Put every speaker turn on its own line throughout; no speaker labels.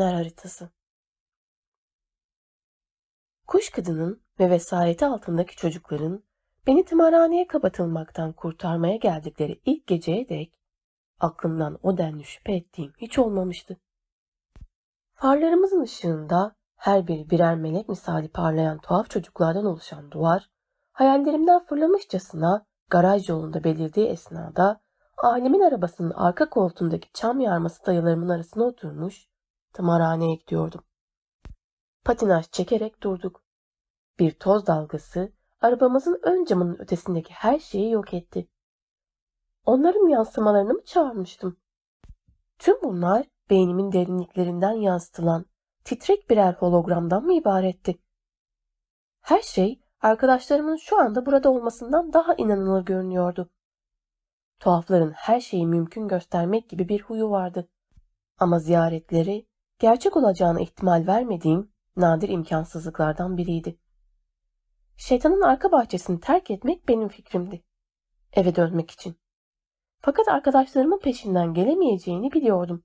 günler haritası. Kuş kadının ve vesayeti altındaki çocukların beni tımarhaneye kapatılmaktan kurtarmaya geldikleri ilk geceye dek aklımdan o denli şüphe ettiğim hiç olmamıştı. Farlarımızın ışığında her biri birer melek misali parlayan tuhaf çocuklardan oluşan duvar, hayallerimden fırlamışçasına garaj yolunda belirdiği esnada alemin arabasının arka koltuğundaki çam yarması dayılarımın arasına oturmuş tımarhaneye gidiyordum. Patinaj çekerek durduk. Bir toz dalgası arabamızın ön camının ötesindeki her şeyi yok etti. Onların yansımalarını mı çağırmıştım? Tüm bunlar beynimin derinliklerinden yansıtılan titrek birer hologramdan mı ibaretti? Her şey arkadaşlarımın şu anda burada olmasından daha inanılır görünüyordu. Tuhafların her şeyi mümkün göstermek gibi bir huyu vardı. Ama ziyaretleri gerçek olacağına ihtimal vermediğim nadir imkansızlıklardan biriydi. Şeytanın arka bahçesini terk etmek benim fikrimdi. Eve dönmek için. Fakat arkadaşlarımın peşinden gelemeyeceğini biliyordum.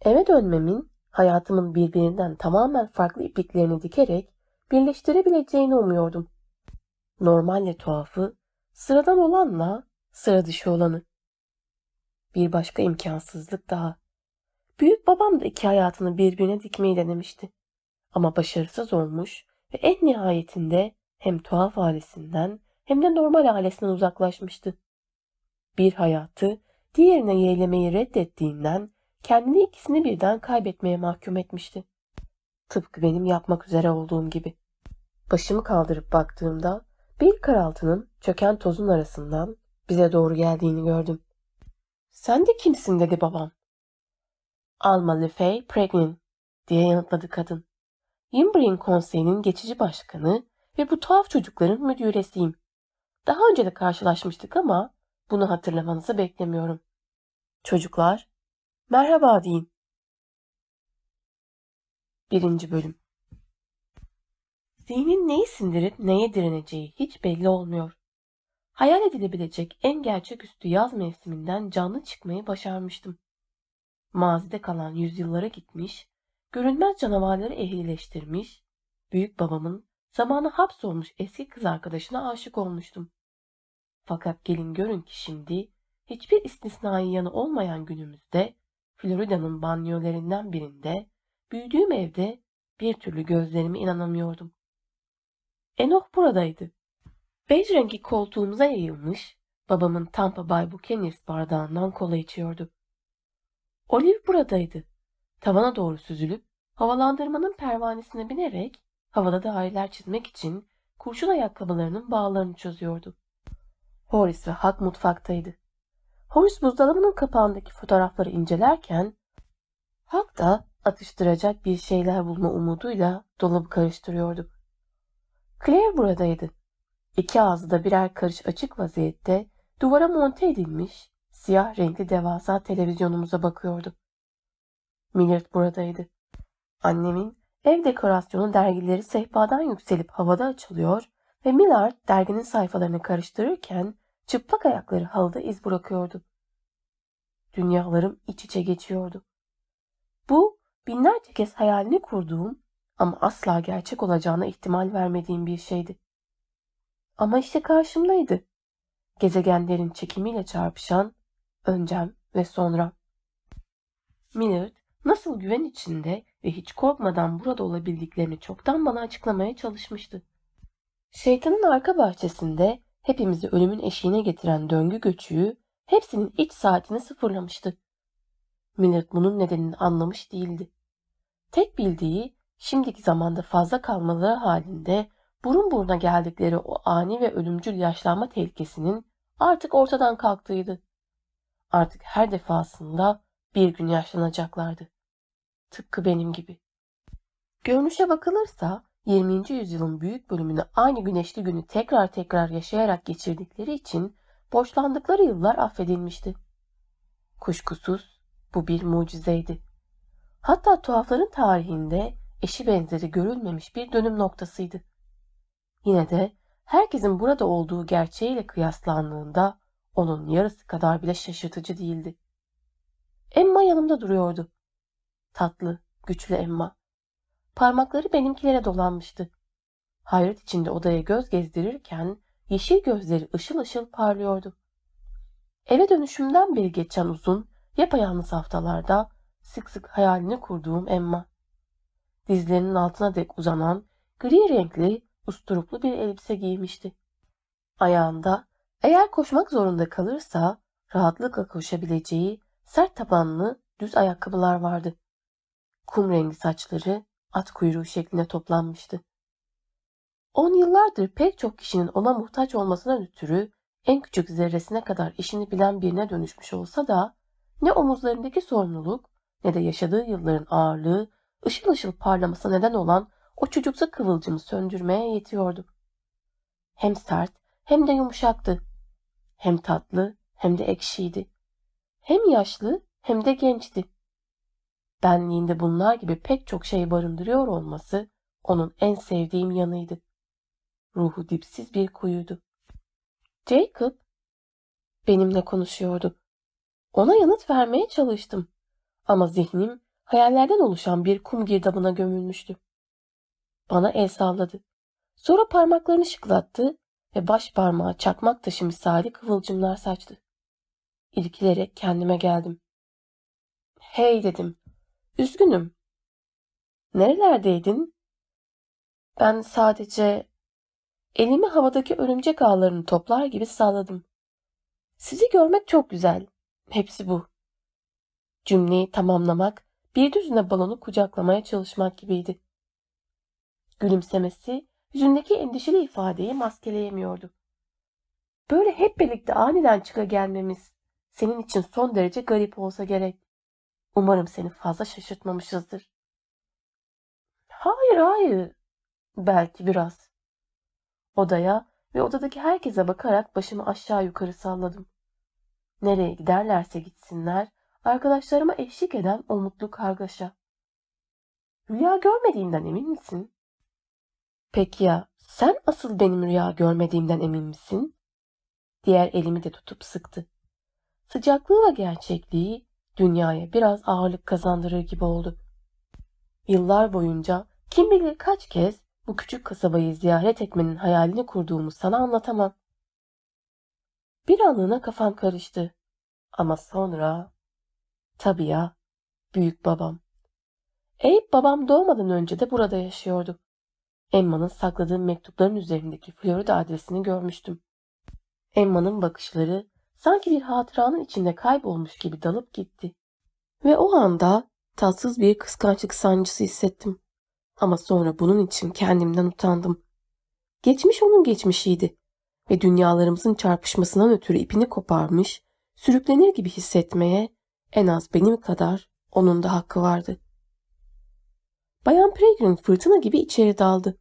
Eve dönmemin hayatımın birbirinden tamamen farklı ipliklerini dikerek birleştirebileceğini umuyordum. Normalle tuhafı, sıradan olanla sıra dışı olanı. Bir başka imkansızlık daha. Büyük babam da iki hayatını birbirine dikmeyi denemişti. Ama başarısız olmuş ve en nihayetinde hem tuhaf ailesinden hem de normal ailesinden uzaklaşmıştı. Bir hayatı diğerine yeğlemeyi reddettiğinden kendini ikisini birden kaybetmeye mahkum etmişti. Tıpkı benim yapmak üzere olduğum gibi. Başımı kaldırıp baktığımda bir karaltının çöken tozun arasından bize doğru geldiğini gördüm. Sen de kimsin dedi babam. Alma Lefey Pregnin diye yanıtladı kadın. Yimbrin Konseyi'nin geçici başkanı ve bu tuhaf çocukların müdüresiyim. Daha önce de karşılaşmıştık ama bunu hatırlamanızı beklemiyorum. Çocuklar, merhaba deyin. Birinci bölüm Zihnin neyi sindirip neye direneceği hiç belli olmuyor. Hayal edilebilecek en gerçeküstü yaz mevsiminden canlı çıkmayı başarmıştım. Mazide kalan yüzyıllara gitmiş, görünmez canavarları ehlileştirmiş, büyük babamın zamanı hapsolmuş eski kız arkadaşına aşık olmuştum. Fakat gelin görün ki şimdi hiçbir istisnai yanı olmayan günümüzde Florida'nın banyolerinden birinde büyüdüğüm evde bir türlü gözlerime inanamıyordum. Enoch buradaydı. Bej rengi koltuğumuza yayılmış, babamın Tampa Bay Buccaneers bardağından kola içiyordu. Olive buradaydı. Tavana doğru süzülüp havalandırmanın pervanesine binerek havada daireler çizmek için kurşun ayakkabılarının bağlarını çözüyordu. Horace ve Huck mutfaktaydı. Horace buzdolabının kapağındaki fotoğrafları incelerken Huck da atıştıracak bir şeyler bulma umuduyla dolabı karıştırıyordu. Claire buradaydı. İki ağzı da birer karış açık vaziyette duvara monte edilmiş siyah renkli devasa televizyonumuza bakıyordu. Millard buradaydı. Annemin ev dekorasyonu dergileri sehpadan yükselip havada açılıyor ve Millard derginin sayfalarını karıştırırken çıplak ayakları halıda iz bırakıyordu. Dünyalarım iç içe geçiyordu. Bu binlerce kez hayalini kurduğum ama asla gerçek olacağına ihtimal vermediğim bir şeydi. Ama işte karşımdaydı. Gezegenlerin çekimiyle çarpışan öncem ve sonra. Millard nasıl güven içinde ve hiç korkmadan burada olabildiklerini çoktan bana açıklamaya çalışmıştı. Şeytanın arka bahçesinde hepimizi ölümün eşiğine getiren döngü göçüğü hepsinin iç saatini sıfırlamıştı. Millard bunun nedenini anlamış değildi. Tek bildiği şimdiki zamanda fazla kalmaları halinde burun buruna geldikleri o ani ve ölümcül yaşlanma tehlikesinin artık ortadan kalktığıydı. Artık her defasında bir gün yaşlanacaklardı. Tıpkı benim gibi. Görünüşe bakılırsa 20. yüzyılın büyük bölümünü aynı güneşli günü tekrar tekrar yaşayarak geçirdikleri için borçlandıkları yıllar affedilmişti. Kuşkusuz bu bir mucizeydi. Hatta tuhafların tarihinde eşi benzeri görülmemiş bir dönüm noktasıydı. Yine de herkesin burada olduğu gerçeğiyle kıyaslandığında onun yarısı kadar bile şaşırtıcı değildi. Emma yanımda duruyordu. Tatlı, güçlü Emma. Parmakları benimkilere dolanmıştı. Hayret içinde odaya göz gezdirirken yeşil gözleri ışıl ışıl parlıyordu. Eve dönüşümden beri geçen uzun, yapayalnız haftalarda sık sık hayalini kurduğum Emma. Dizlerinin altına dek uzanan gri renkli, usturuplu bir elbise giymişti. Ayağında eğer koşmak zorunda kalırsa rahatlıkla koşabileceği sert tabanlı düz ayakkabılar vardı. Kum rengi saçları at kuyruğu şeklinde toplanmıştı. On yıllardır pek çok kişinin ona muhtaç olmasına ötürü en küçük zerresine kadar işini bilen birine dönüşmüş olsa da ne omuzlarındaki sorumluluk ne de yaşadığı yılların ağırlığı ışıl ışıl parlaması neden olan o çocuksa kıvılcımı söndürmeye yetiyordu. Hem sert hem de yumuşaktı. Hem tatlı hem de ekşiydi. Hem yaşlı hem de gençti. Benliğinde bunlar gibi pek çok şey barındırıyor olması onun en sevdiğim yanıydı. Ruhu dipsiz bir kuyuydu. Jacob benimle konuşuyordu. Ona yanıt vermeye çalıştım. Ama zihnim hayallerden oluşan bir kum girdabına gömülmüştü. Bana el salladı. Sonra parmaklarını şıklattı ve baş parmağı çakmak taşı misali kıvılcımlar saçtı. İrkilerek kendime geldim. Hey dedim. Üzgünüm. Nerelerdeydin? Ben sadece elimi havadaki örümcek ağlarını toplar gibi salladım. Sizi görmek çok güzel. Hepsi bu. Cümleyi tamamlamak bir düzine balonu kucaklamaya çalışmak gibiydi. Gülümsemesi yüzündeki endişeli ifadeyi maskeleyemiyordu. Böyle hep birlikte aniden çıka gelmemiz senin için son derece garip olsa gerek. Umarım seni fazla şaşırtmamışızdır. Hayır hayır. Belki biraz. Odaya ve odadaki herkese bakarak başımı aşağı yukarı salladım. Nereye giderlerse gitsinler, arkadaşlarıma eşlik eden o mutlu kargaşa. Rüya görmediğinden emin misin? Peki ya sen asıl benim rüya görmediğimden emin misin? Diğer elimi de tutup sıktı. Sıcaklığı ve gerçekliği dünyaya biraz ağırlık kazandırır gibi oldu. Yıllar boyunca kim bilir kaç kez bu küçük kasabayı ziyaret etmenin hayalini kurduğumu sana anlatamam. Bir anlığına kafam karıştı. Ama sonra... Tabii ya, büyük babam. Eyüp babam doğmadan önce de burada yaşıyordu. Emma'nın sakladığı mektupların üzerindeki Florida adresini görmüştüm. Emma'nın bakışları sanki bir hatıranın içinde kaybolmuş gibi dalıp gitti. Ve o anda tatsız bir kıskançlık sancısı hissettim. Ama sonra bunun için kendimden utandım. Geçmiş onun geçmişiydi ve dünyalarımızın çarpışmasından ötürü ipini koparmış, sürüklenir gibi hissetmeye en az benim kadar onun da hakkı vardı. Bayan Peregrine fırtına gibi içeri daldı.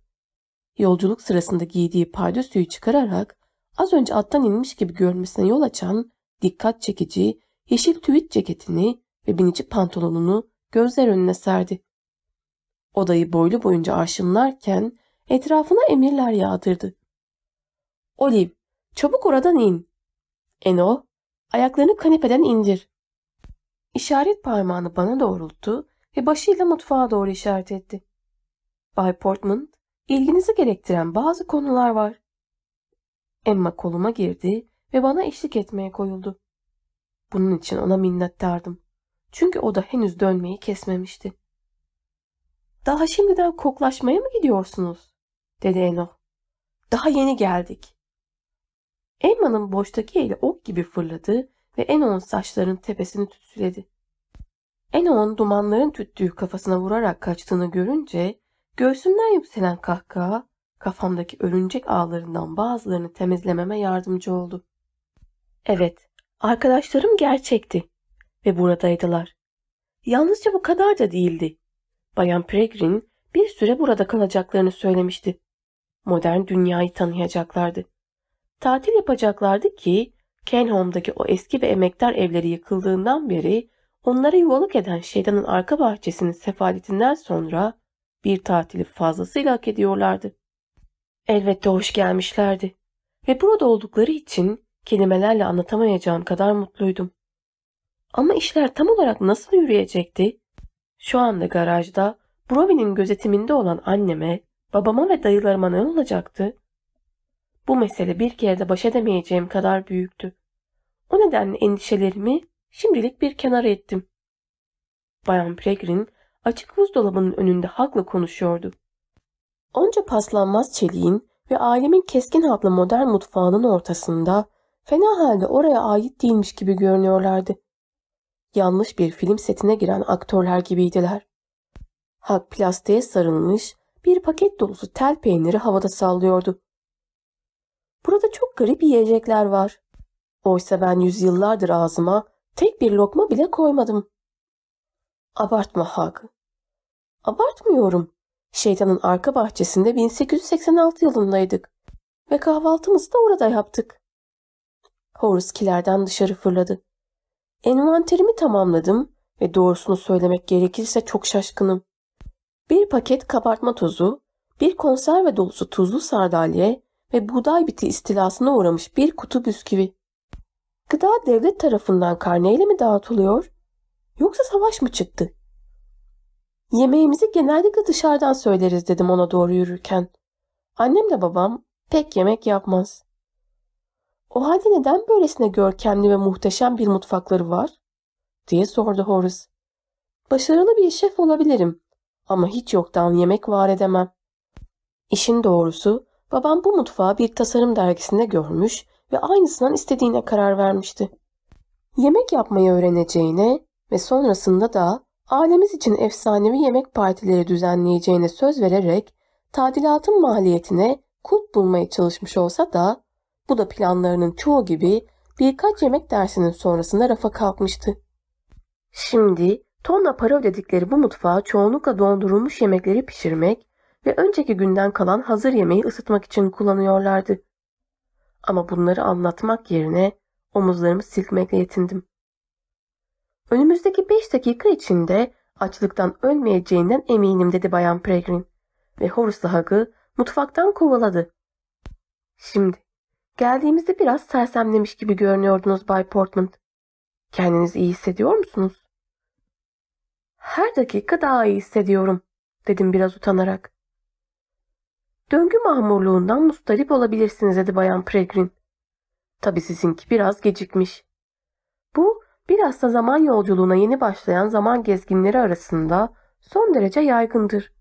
Yolculuk sırasında giydiği pardösüyü çıkararak az önce attan inmiş gibi görmesine yol açan dikkat çekici yeşil tüvit ceketini ve binici pantolonunu gözler önüne serdi. Odayı boylu boyunca arşınlarken etrafına emirler yağdırdı. Olive, çabuk oradan in. Eno, ayaklarını kanepeden indir. İşaret parmağını bana doğrulttu ve başıyla mutfağa doğru işaret etti. Bay Portman, ilginizi gerektiren bazı konular var. Emma koluma girdi ve bana eşlik etmeye koyuldu. Bunun için ona minnettardım. Çünkü o da henüz dönmeyi kesmemişti. Daha şimdiden koklaşmaya mı gidiyorsunuz? dedi Eno. Daha yeni geldik. Emma'nın boştaki eli ok gibi fırladı ve Eno'nun saçlarının tepesini tütsüledi. Eno'nun dumanların tüttüğü kafasına vurarak kaçtığını görünce göğsümden yükselen kahkaha kafamdaki örümcek ağlarından bazılarını temizlememe yardımcı oldu. Evet, arkadaşlarım gerçekti ve buradaydılar. Yalnızca bu kadar da değildi. Bayan Peregrine bir süre burada kalacaklarını söylemişti. Modern dünyayı tanıyacaklardı. Tatil yapacaklardı ki Kenholm'daki o eski ve emektar evleri yıkıldığından beri onlara yuvalık eden şeytanın arka bahçesinin sefaletinden sonra bir tatili fazlasıyla hak ediyorlardı. Elbette hoş gelmişlerdi ve burada oldukları için kelimelerle anlatamayacağım kadar mutluydum. Ama işler tam olarak nasıl yürüyecekti? Şu anda garajda Brovy'nin gözetiminde olan anneme, babama ve dayılarıma ne olacaktı? Bu mesele bir kere de baş edemeyeceğim kadar büyüktü. O nedenle endişelerimi şimdilik bir kenara ettim. Bayan Pregrin açık buzdolabının önünde hakla konuşuyordu. Onca paslanmaz çeliğin ve ailemin keskin hatlı modern mutfağının ortasında fena halde oraya ait değilmiş gibi görünüyorlardı. Yanlış bir film setine giren aktörler gibiydiler. Hak plastiğe sarılmış bir paket dolusu tel peyniri havada sallıyordu. Burada çok garip yiyecekler var. Oysa ben yüzyıllardır ağzıma tek bir lokma bile koymadım. Abartma Hag. Abartmıyorum. Şeytanın arka bahçesinde 1886 yılındaydık ve kahvaltımızı da orada yaptık. Horace kilerden dışarı fırladı. Envanterimi tamamladım ve doğrusunu söylemek gerekirse çok şaşkınım. Bir paket kabartma tozu, bir konserve dolusu tuzlu sardalye ve buğday biti istilasına uğramış bir kutu bisküvi. Gıda devlet tarafından karneyle mi dağıtılıyor? Yoksa savaş mı çıktı? Yemeğimizi genellikle dışarıdan söyleriz dedim ona doğru yürürken. Annem de babam pek yemek yapmaz. O halde neden böylesine görkemli ve muhteşem bir mutfakları var? diye sordu Horace. Başarılı bir şef olabilirim ama hiç yoktan yemek var edemem. İşin doğrusu babam bu mutfağı bir tasarım dergisinde görmüş ve aynısından istediğine karar vermişti. Yemek yapmayı öğreneceğine ve sonrasında da ailemiz için efsanevi yemek partileri düzenleyeceğine söz vererek tadilatın maliyetine kulp bulmaya çalışmış olsa da bu da planlarının çoğu gibi birkaç yemek dersinin sonrasında rafa kalkmıştı. Şimdi tonla para ödedikleri bu mutfağa çoğunlukla dondurulmuş yemekleri pişirmek ve önceki günden kalan hazır yemeği ısıtmak için kullanıyorlardı. Ama bunları anlatmak yerine omuzlarımı silkmekle yetindim. Önümüzdeki beş dakika içinde açlıktan ölmeyeceğinden eminim dedi Bayan Pregrin ve Horace Hug'ı mutfaktan kovaladı. Şimdi geldiğimizde biraz sersemlemiş gibi görünüyordunuz Bay Portman. Kendinizi iyi hissediyor musunuz? Her dakika daha iyi hissediyorum dedim biraz utanarak. Döngü mahmurluğundan mustarip olabilirsiniz dedi Bayan Pregrin. Tabii sizinki biraz gecikmiş. Bu biraz da zaman yolculuğuna yeni başlayan zaman gezginleri arasında son derece yaygındır.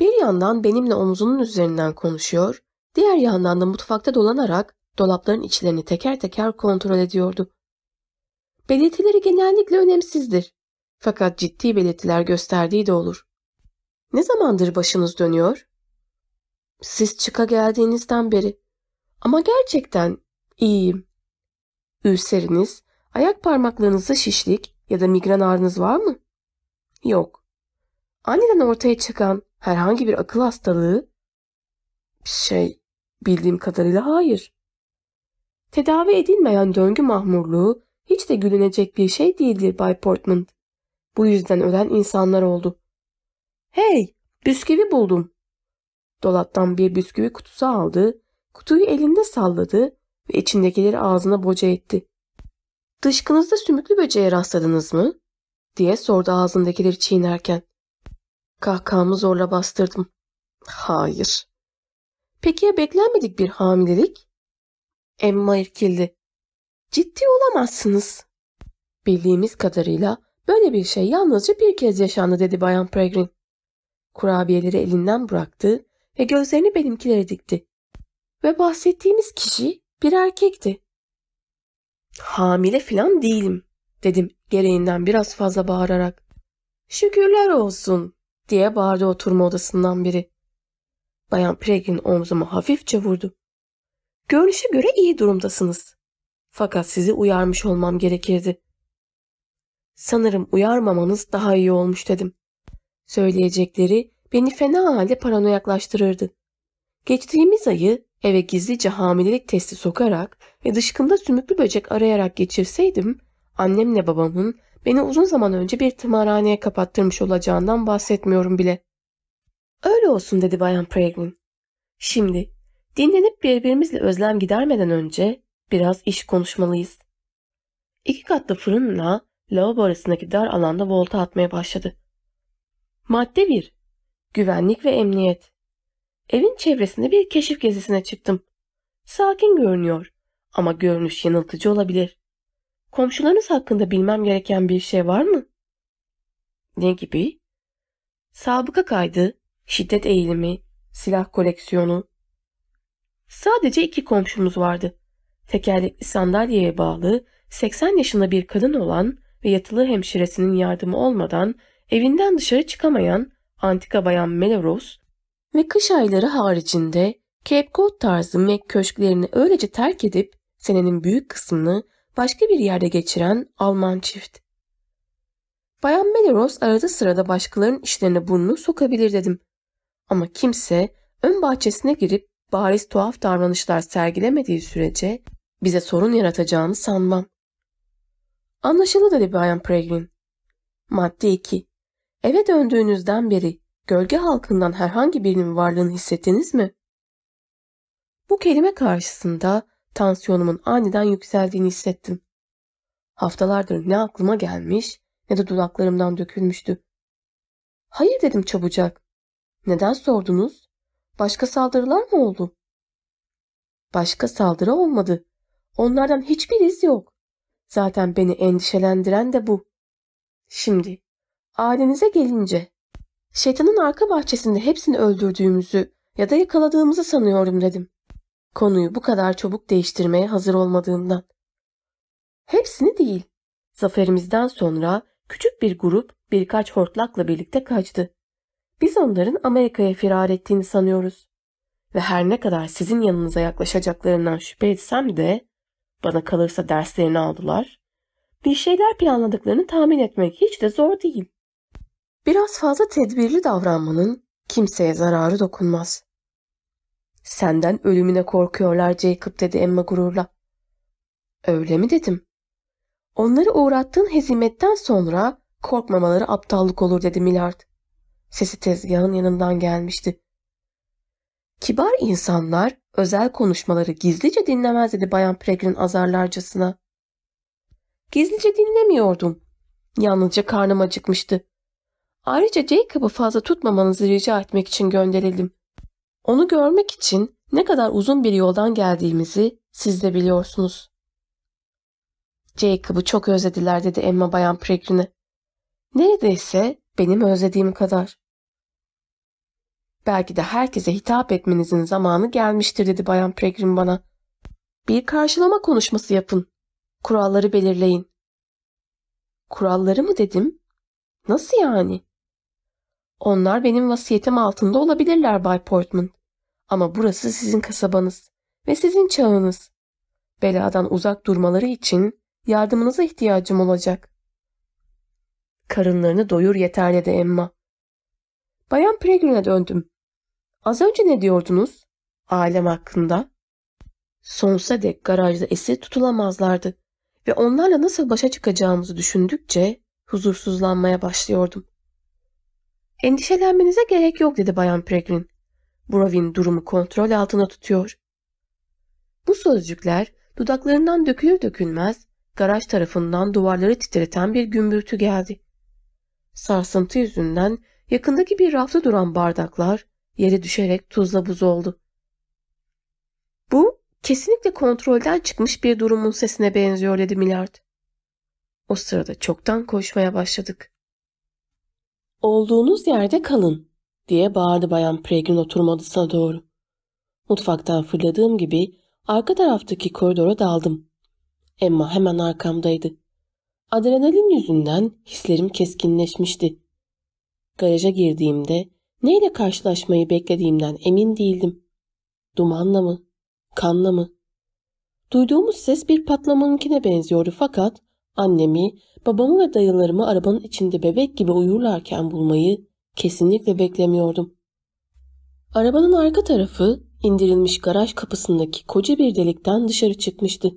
Bir yandan benimle omzunun üzerinden konuşuyor, diğer yandan da mutfakta dolanarak dolapların içlerini teker teker kontrol ediyordu. Belirtileri genellikle önemsizdir. Fakat ciddi belirtiler gösterdiği de olur. Ne zamandır başınız dönüyor? Siz çıka geldiğinizden beri. Ama gerçekten iyiyim. Ülseriniz, ayak parmaklarınızda şişlik ya da migren ağrınız var mı? Yok. Aniden ortaya çıkan herhangi bir akıl hastalığı? Şey, bildiğim kadarıyla hayır. Tedavi edilmeyen döngü mahmurluğu hiç de gülünecek bir şey değildir Bay Portman. Bu yüzden ölen insanlar oldu. Hey, bisküvi buldum. Dolaptan bir bisküvi kutusu aldı, kutuyu elinde salladı ve içindekileri ağzına boca etti. Dışkınızda sümüklü böceğe rastladınız mı? diye sordu ağzındakileri çiğnerken. Kahkahamı zorla bastırdım. Hayır. Peki ya beklenmedik bir hamilelik? Emma irkildi. Ciddi olamazsınız. Bildiğimiz kadarıyla böyle bir şey yalnızca bir kez yaşandı dedi Bayan Pregrin. Kurabiyeleri elinden bıraktı ve gözlerini benimkilere dikti. Ve bahsettiğimiz kişi bir erkekti. Hamile filan değilim dedim gereğinden biraz fazla bağırarak. Şükürler olsun diye bağırdı oturma odasından biri. Bayan Pregrin omzumu hafifçe vurdu. Görünüşe göre iyi durumdasınız. Fakat sizi uyarmış olmam gerekirdi. Sanırım uyarmamanız daha iyi olmuş dedim. Söyleyecekleri beni fena halde paranoyaklaştırırdı. Geçtiğimiz ayı eve gizlice hamilelik testi sokarak ve dışkımda sümüklü böcek arayarak geçirseydim, annemle babamın beni uzun zaman önce bir tımarhaneye kapattırmış olacağından bahsetmiyorum bile. Öyle olsun dedi Bayan Pregrin. Şimdi dinlenip birbirimizle özlem gidermeden önce biraz iş konuşmalıyız. İki katlı fırınla lavabo arasındaki dar alanda volta atmaya başladı. Madde 1. Güvenlik ve emniyet. Evin çevresinde bir keşif gezisine çıktım. Sakin görünüyor ama görünüş yanıltıcı olabilir. Komşularınız hakkında bilmem gereken bir şey var mı? Ne gibi? Sabıka kaydı, şiddet eğilimi, silah koleksiyonu. Sadece iki komşumuz vardı. Tekerlekli sandalyeye bağlı 80 yaşında bir kadın olan ve yatılı hemşiresinin yardımı olmadan evinden dışarı çıkamayan antika bayan Melrose ve kış ayları haricinde Cape Cod tarzı Mac köşklerini öylece terk edip senenin büyük kısmını başka bir yerde geçiren Alman çift. Bayan Melrose arada sırada başkalarının işlerine burnunu sokabilir dedim. Ama kimse ön bahçesine girip bariz tuhaf davranışlar sergilemediği sürece bize sorun yaratacağını sanmam. Anlaşıldı dedi Bayan Pregrin. Madde 2. Eve döndüğünüzden beri gölge halkından herhangi birinin varlığını hissettiniz mi? Bu kelime karşısında tansiyonumun aniden yükseldiğini hissettim. Haftalardır ne aklıma gelmiş ne de dudaklarımdan dökülmüştü. Hayır dedim çabucak. Neden sordunuz? Başka saldırılar mı oldu? Başka saldırı olmadı. Onlardan hiçbir iz yok. Zaten beni endişelendiren de bu. Şimdi ailenize gelince şeytanın arka bahçesinde hepsini öldürdüğümüzü ya da yakaladığımızı sanıyorum dedim. Konuyu bu kadar çabuk değiştirmeye hazır olmadığımdan. Hepsini değil. Zaferimizden sonra küçük bir grup birkaç hortlakla birlikte kaçtı. Biz onların Amerika'ya firar ettiğini sanıyoruz. Ve her ne kadar sizin yanınıza yaklaşacaklarından şüphe etsem de bana kalırsa derslerini aldılar. Bir şeyler planladıklarını tahmin etmek hiç de zor değil. Biraz fazla tedbirli davranmanın kimseye zararı dokunmaz. Senden ölümüne korkuyorlar Jacob dedi Emma gururla. Öyle mi dedim. Onları uğrattığın hezimetten sonra korkmamaları aptallık olur dedi Millard. Sesi tezgahın yanından gelmişti. Kibar insanlar özel konuşmaları gizlice dinlemez dedi Bayan Pregrin azarlarcasına. Gizlice dinlemiyordum. Yalnızca karnım acıkmıştı. Ayrıca Jacob'ı fazla tutmamanızı rica etmek için gönderildim. Onu görmek için ne kadar uzun bir yoldan geldiğimizi siz de biliyorsunuz. Jacob'ı çok özlediler dedi Emma Bayan Pregrin'e. Neredeyse benim özlediğim kadar. Belki de herkese hitap etmenizin zamanı gelmiştir dedi Bayan Pregrin bana. Bir karşılama konuşması yapın. Kuralları belirleyin. Kuralları mı dedim? Nasıl yani? Onlar benim vasiyetim altında olabilirler Bay Portman. Ama burası sizin kasabanız ve sizin çağınız. Beladan uzak durmaları için yardımınıza ihtiyacım olacak. Karınlarını doyur yeter dedi Emma. Bayan Pregrin'e döndüm. Az önce ne diyordunuz? Ailem hakkında. Sonsuza dek garajda esir tutulamazlardı ve onlarla nasıl başa çıkacağımızı düşündükçe huzursuzlanmaya başlıyordum. Endişelenmenize gerek yok dedi Bayan Pregrin. Brovin durumu kontrol altına tutuyor. Bu sözcükler dudaklarından dökülür dökülmez garaj tarafından duvarları titreten bir gümbürtü geldi. Sarsıntı yüzünden yakındaki bir rafta duran bardaklar yere düşerek tuzla buz oldu. Bu kesinlikle kontrolden çıkmış bir durumun sesine benziyor dedi Millard. O sırada çoktan koşmaya başladık. Olduğunuz yerde kalın diye bağırdı Bayan Pregrin oturma odasına doğru. Mutfaktan fırladığım gibi arka taraftaki koridora daldım. Emma hemen arkamdaydı. Adrenalin yüzünden hislerim keskinleşmişti. Garaja girdiğimde neyle karşılaşmayı beklediğimden emin değildim. Dumanla mı? Kanla mı? Duyduğumuz ses bir patlamanınkine benziyordu fakat annemi, babamı ve dayılarımı arabanın içinde bebek gibi uyurlarken bulmayı kesinlikle beklemiyordum. Arabanın arka tarafı indirilmiş garaj kapısındaki koca bir delikten dışarı çıkmıştı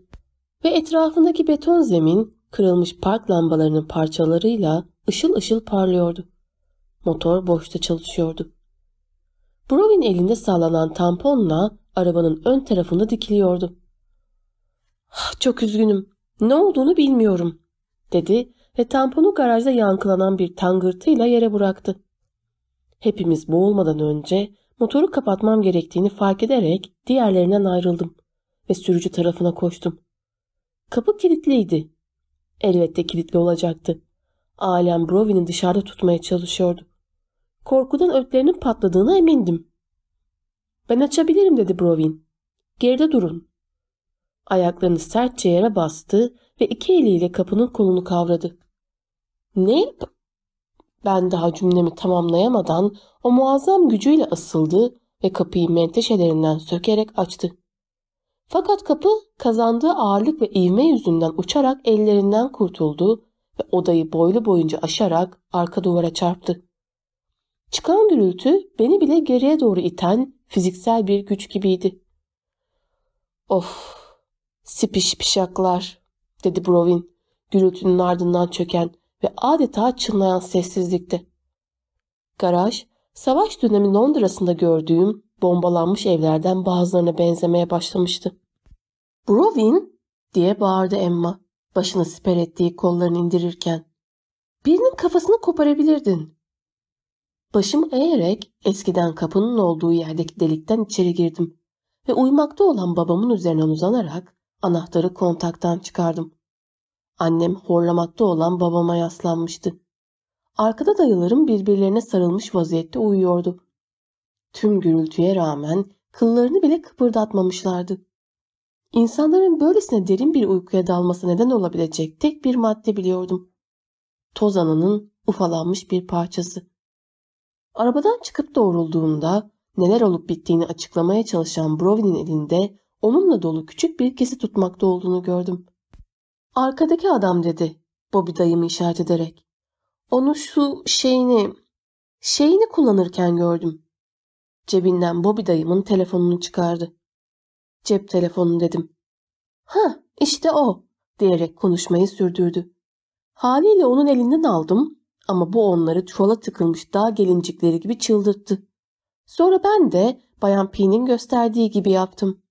ve etrafındaki beton zemin kırılmış park lambalarının parçalarıyla ışıl ışıl parlıyordu. Motor boşta çalışıyordu. Brovin elinde sallanan tamponla arabanın ön tarafında dikiliyordu. Ah, çok üzgünüm. Ne olduğunu bilmiyorum, dedi ve tamponu garajda yankılanan bir tangırtıyla yere bıraktı. Hepimiz boğulmadan önce motoru kapatmam gerektiğini fark ederek diğerlerinden ayrıldım ve sürücü tarafına koştum. Kapı kilitliydi. Elbette kilitli olacaktı. Alem Brovin'i dışarıda tutmaya çalışıyordu. Korkudan ötlerinin patladığına emindim. Ben açabilirim dedi Brovin. Geride durun. Ayaklarını sertçe yere bastı ve iki eliyle kapının kolunu kavradı. Ne? Ben daha cümlemi tamamlayamadan o muazzam gücüyle asıldı ve kapıyı menteşelerinden sökerek açtı. Fakat kapı kazandığı ağırlık ve ivme yüzünden uçarak ellerinden kurtuldu ve odayı boylu boyunca aşarak arka duvara çarptı. Çıkan gürültü beni bile geriye doğru iten fiziksel bir güç gibiydi. Of, sipiş pişaklar, dedi Brovin, gürültünün ardından çöken ve adeta çınlayan sessizlikte. Garaj, savaş dönemi Londra'sında gördüğüm bombalanmış evlerden bazılarına benzemeye başlamıştı. Brovin diye bağırdı Emma başını siper ettiği kollarını indirirken. Birinin kafasını koparabilirdin. Başımı eğerek eskiden kapının olduğu yerdeki delikten içeri girdim ve uyumakta olan babamın üzerine uzanarak anahtarı kontaktan çıkardım. Annem horlamakta olan babama yaslanmıştı. Arkada dayılarım birbirlerine sarılmış vaziyette uyuyordu. Tüm gürültüye rağmen kıllarını bile kıpırdatmamışlardı. İnsanların böylesine derin bir uykuya dalması neden olabilecek tek bir madde biliyordum. Toz anının ufalanmış bir parçası. Arabadan çıkıp doğrulduğunda neler olup bittiğini açıklamaya çalışan Brovin'in elinde onunla dolu küçük bir kesi tutmakta olduğunu gördüm. Arkadaki adam dedi Bobby dayımı işaret ederek. Onu şu şeyini, şeyini kullanırken gördüm. Cebinden Bobby dayımın telefonunu çıkardı. Cep telefonu dedim. Ha işte o diyerek konuşmayı sürdürdü. Haliyle onun elinden aldım ama bu onları çuvala tıkılmış dağ gelincikleri gibi çıldırttı. Sonra ben de Bayan P'nin gösterdiği gibi yaptım.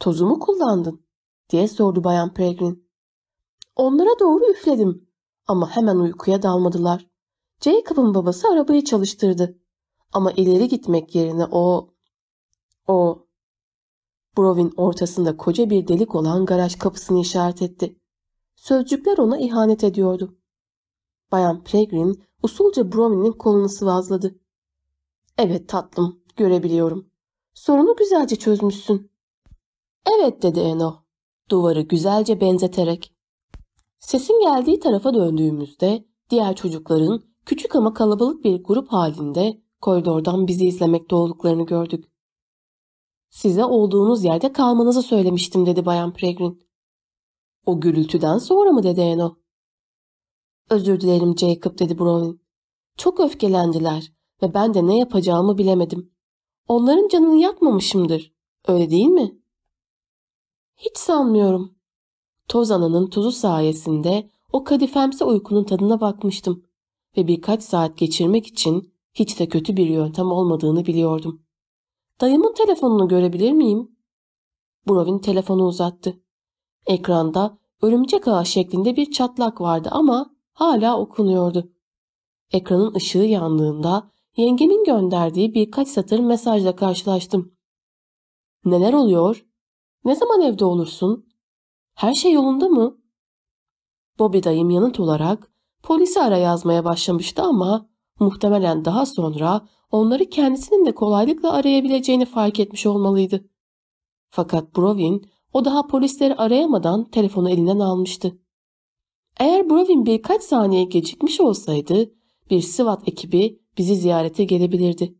Tozu mu kullandın? diye sordu Bayan Pregrin. Onlara doğru üfledim ama hemen uykuya dalmadılar. Jacob'ın babası arabayı çalıştırdı. Ama ileri gitmek yerine o... O... Brovin ortasında koca bir delik olan garaj kapısını işaret etti. Sözcükler ona ihanet ediyordu. Bayan Pregrin usulca Brovin'in kolunu sıvazladı. Evet tatlım, görebiliyorum. Sorunu güzelce çözmüşsün. Evet dedi Eno, duvarı güzelce benzeterek. Sesin geldiği tarafa döndüğümüzde diğer çocukların küçük ama kalabalık bir grup halinde koridordan bizi izlemekte olduklarını gördük. Size olduğunuz yerde kalmanızı söylemiştim dedi Bayan Pregrin. O gürültüden sonra mı dedi Eno? Özür dilerim Jacob dedi Browning. Çok öfkelendiler ve ben de ne yapacağımı bilemedim. Onların canını yakmamışımdır. Öyle değil mi? Hiç sanmıyorum. Toz ananın tuzu sayesinde o kadifemsi uykunun tadına bakmıştım ve birkaç saat geçirmek için hiç de kötü bir yöntem olmadığını biliyordum. Dayımın telefonunu görebilir miyim? Brovin telefonu uzattı. Ekranda örümcek ağı şeklinde bir çatlak vardı ama hala okunuyordu. Ekranın ışığı yandığında yengemin gönderdiği birkaç satır mesajla karşılaştım. Neler oluyor? Ne zaman evde olursun? Her şey yolunda mı? Bobby dayım yanıt olarak polisi ara yazmaya başlamıştı ama muhtemelen daha sonra onları kendisinin de kolaylıkla arayabileceğini fark etmiş olmalıydı. Fakat Brovin o daha polisleri arayamadan telefonu elinden almıştı. Eğer Brovin birkaç saniye gecikmiş olsaydı bir SWAT ekibi bizi ziyarete gelebilirdi.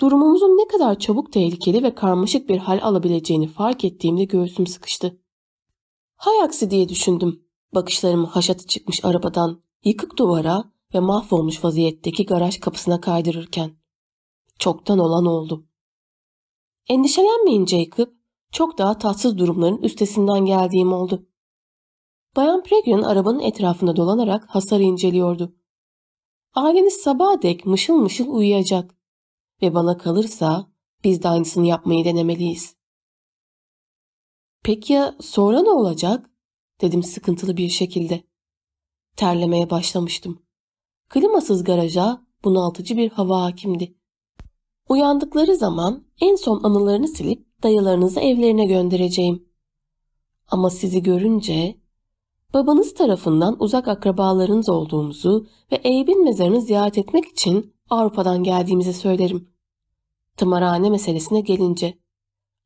Durumumuzun ne kadar çabuk tehlikeli ve karmaşık bir hal alabileceğini fark ettiğimde göğsüm sıkıştı. Hay aksi diye düşündüm. Bakışlarımı haşatı çıkmış arabadan yıkık duvara ve mahvolmuş vaziyetteki garaj kapısına kaydırırken. Çoktan olan oldu. Endişelenmeyin Jacob. Çok daha tatsız durumların üstesinden geldiğim oldu. Bayan Pregrin arabanın etrafında dolanarak hasarı inceliyordu. Aileniz sabaha dek mışıl mışıl uyuyacak. Ve bana kalırsa biz de aynısını yapmayı denemeliyiz. Peki ya sonra ne olacak? Dedim sıkıntılı bir şekilde. Terlemeye başlamıştım. Klimasız garaja bunaltıcı bir hava hakimdi. Uyandıkları zaman en son anılarını silip dayılarınızı evlerine göndereceğim. Ama sizi görünce babanız tarafından uzak akrabalarınız olduğumuzu ve Eyüp'ün mezarını ziyaret etmek için Avrupa'dan geldiğimizi söylerim. Tımarhane meselesine gelince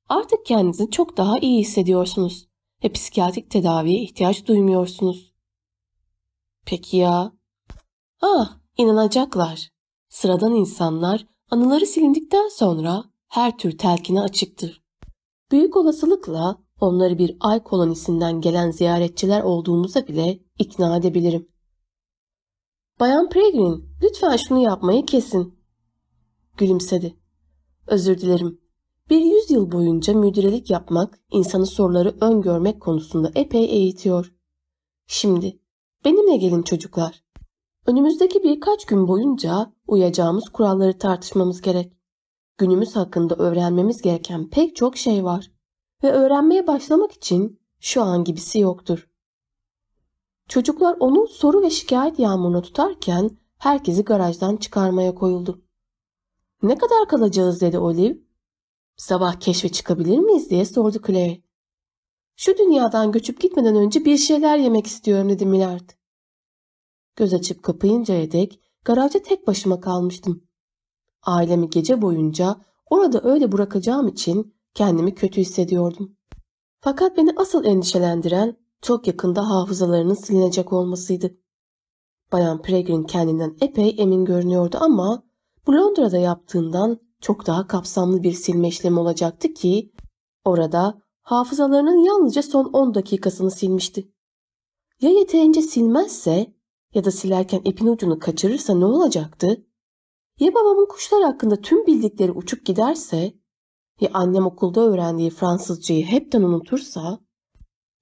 artık kendinizi çok daha iyi hissediyorsunuz ve psikiyatrik tedaviye ihtiyaç duymuyorsunuz. Peki ya? Ah, inanacaklar. Sıradan insanlar anıları silindikten sonra her tür telkine açıktır. Büyük olasılıkla onları bir ay kolonisinden gelen ziyaretçiler olduğumuza bile ikna edebilirim. Bayan Pregrin, lütfen şunu yapmayı kesin. Gülümsedi. Özür dilerim. Bir yüzyıl boyunca müdürelik yapmak, insanı soruları öngörmek konusunda epey eğitiyor. Şimdi benimle gelin çocuklar. Önümüzdeki birkaç gün boyunca uyacağımız kuralları tartışmamız gerek. Günümüz hakkında öğrenmemiz gereken pek çok şey var. Ve öğrenmeye başlamak için şu an gibisi yoktur. Çocuklar onu soru ve şikayet yağmuruna tutarken herkesi garajdan çıkarmaya koyuldu. Ne kadar kalacağız dedi Olive. Sabah keşfe çıkabilir miyiz diye sordu Claire. Şu dünyadan göçüp gitmeden önce bir şeyler yemek istiyorum dedi Millard. Göz açıp kapayıncaya dek garajda tek başıma kalmıştım. Ailemi gece boyunca orada öyle bırakacağım için kendimi kötü hissediyordum. Fakat beni asıl endişelendiren çok yakında hafızalarının silinecek olmasıydı. Bayan Pregrin kendinden epey emin görünüyordu ama bu Londra'da yaptığından çok daha kapsamlı bir silme işlemi olacaktı ki orada hafızalarının yalnızca son 10 dakikasını silmişti. Ya yeterince silmezse ya da silerken ipin ucunu kaçırırsa ne olacaktı? Ya babamın kuşlar hakkında tüm bildikleri uçup giderse? Ya annem okulda öğrendiği Fransızcayı hepten unutursa?